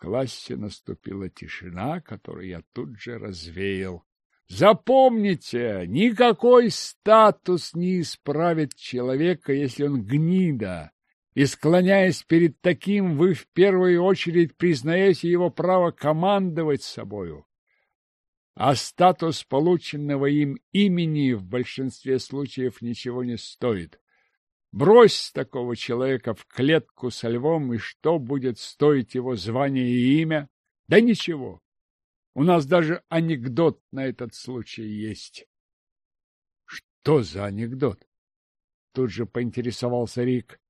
Классе наступила тишина, которую я тут же развеял. Запомните, никакой статус не исправит человека, если он гнида, и, склоняясь перед таким, вы в первую очередь признаете его право командовать собою. А статус полученного им имени в большинстве случаев ничего не стоит. Брось такого человека в клетку со львом, и что будет стоить его звание и имя? Да ничего. У нас даже анекдот на этот случай есть. Что за анекдот? Тут же поинтересовался Рик.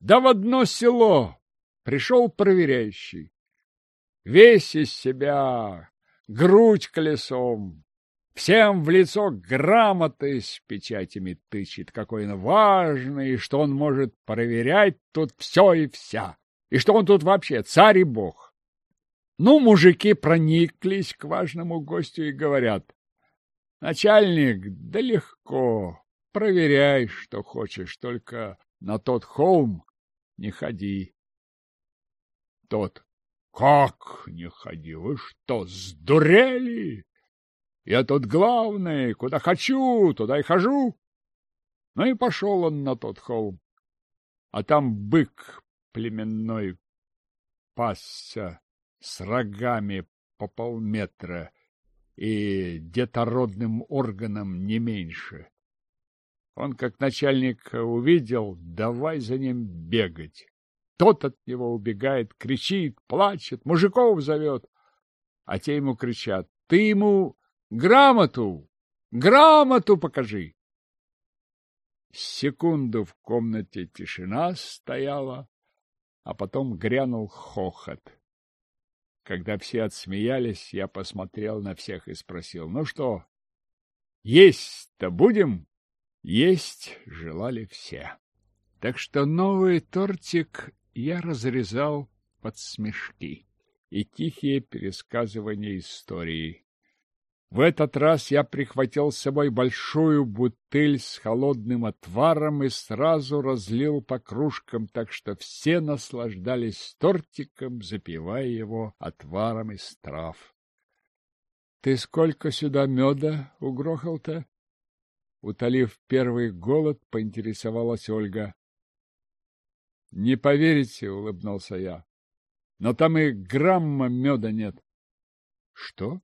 Да в одно село пришел проверяющий. Весь из себя, грудь колесом, всем в лицо грамоты с печатями тычет, какой он важный, и что он может проверять тут все и вся, и что он тут вообще царь и бог. Ну, мужики прониклись к важному гостю и говорят, «Начальник, да легко, проверяй, что хочешь, только на тот холм не ходи. Тот. Как не ходи? Вы что, сдурели? Я тут главный, куда хочу, туда и хожу. Ну и пошел он на тот холм. А там бык племенной пасся с рогами по полметра и детородным органом не меньше. Он, как начальник, увидел, давай за ним бегать. Тот от него убегает, кричит, плачет, мужиков зовет. А те ему кричат, ты ему грамоту, грамоту покажи. Секунду в комнате тишина стояла, а потом грянул хохот. Когда все отсмеялись, я посмотрел на всех и спросил, ну что, есть-то будем? Есть желали все. Так что новый тортик я разрезал под смешки и тихие пересказывания истории. В этот раз я прихватил с собой большую бутыль с холодным отваром и сразу разлил по кружкам, так что все наслаждались тортиком, запивая его отваром из трав. — Ты сколько сюда меда угрохал-то? Утолив первый голод, поинтересовалась Ольга. — Не поверите, — улыбнулся я, — но там и грамма меда нет. — Что?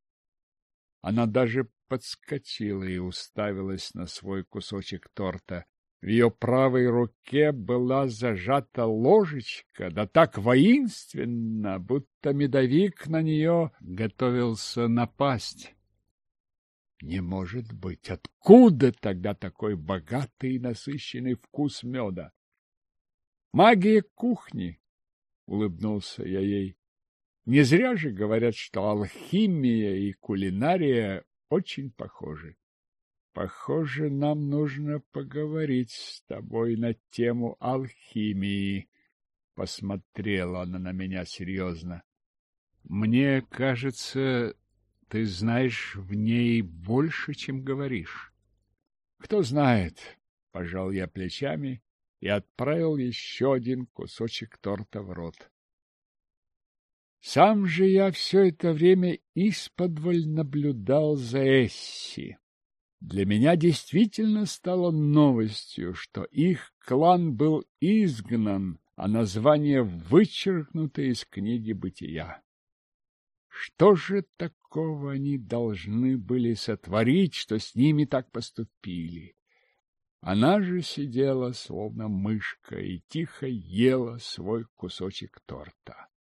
Она даже подскочила и уставилась на свой кусочек торта. В ее правой руке была зажата ложечка, да так воинственно, будто медовик на нее готовился напасть. Не может быть! Откуда тогда такой богатый и насыщенный вкус меда? Магия кухни, — улыбнулся я ей. Не зря же говорят, что алхимия и кулинария очень похожи. Похоже, нам нужно поговорить с тобой на тему алхимии. Посмотрела она на меня серьезно. Мне кажется, ты знаешь в ней больше, чем говоришь. Кто знает, пожал я плечами и отправил еще один кусочек торта в рот. Сам же я все это время исподволь наблюдал за Эсси. Для меня действительно стало новостью, что их клан был изгнан, а название вычеркнуто из книги бытия. Что же такого они должны были сотворить, что с ними так поступили? Она же сидела, словно мышка, и тихо ела свой кусочек торта. —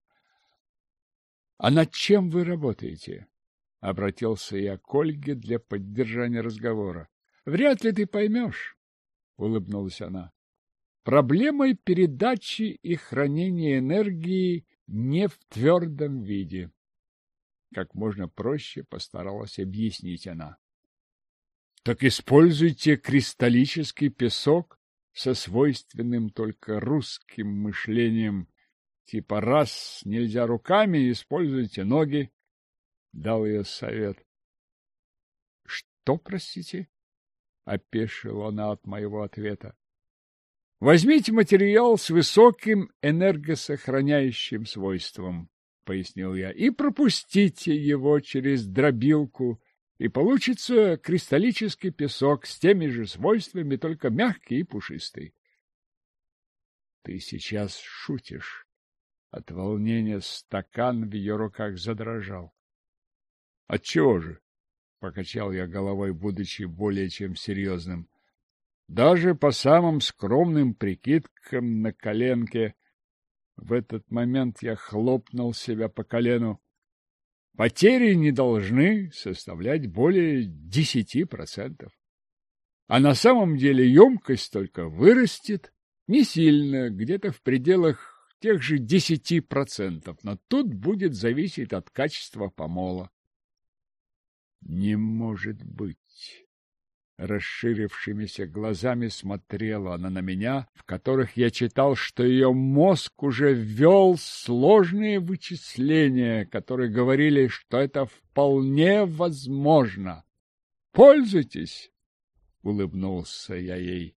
А над чем вы работаете? — обратился я к Ольге для поддержания разговора. — Вряд ли ты поймешь, — улыбнулась она. — Проблемой передачи и хранения энергии не в твердом виде. Как можно проще постаралась объяснить она. Так используйте кристаллический песок со свойственным только русским мышлением. Типа раз нельзя руками, используйте ноги. Дал ее совет. Что, простите? Опешила она от моего ответа. Возьмите материал с высоким энергосохраняющим свойством, пояснил я, и пропустите его через дробилку и получится кристаллический песок с теми же свойствами, только мягкий и пушистый. Ты сейчас шутишь. От волнения стакан в ее руках задрожал. — Отчего же? — покачал я головой, будучи более чем серьезным. Даже по самым скромным прикидкам на коленке в этот момент я хлопнул себя по колену. Потери не должны составлять более десяти процентов. А на самом деле емкость только вырастет, не сильно, где-то в пределах тех же десяти процентов, но тут будет зависеть от качества помола. Не может быть. Расширившимися глазами смотрела она на меня, в которых я читал, что ее мозг уже ввел сложные вычисления, которые говорили, что это вполне возможно. «Пользуйтесь!» — улыбнулся я ей.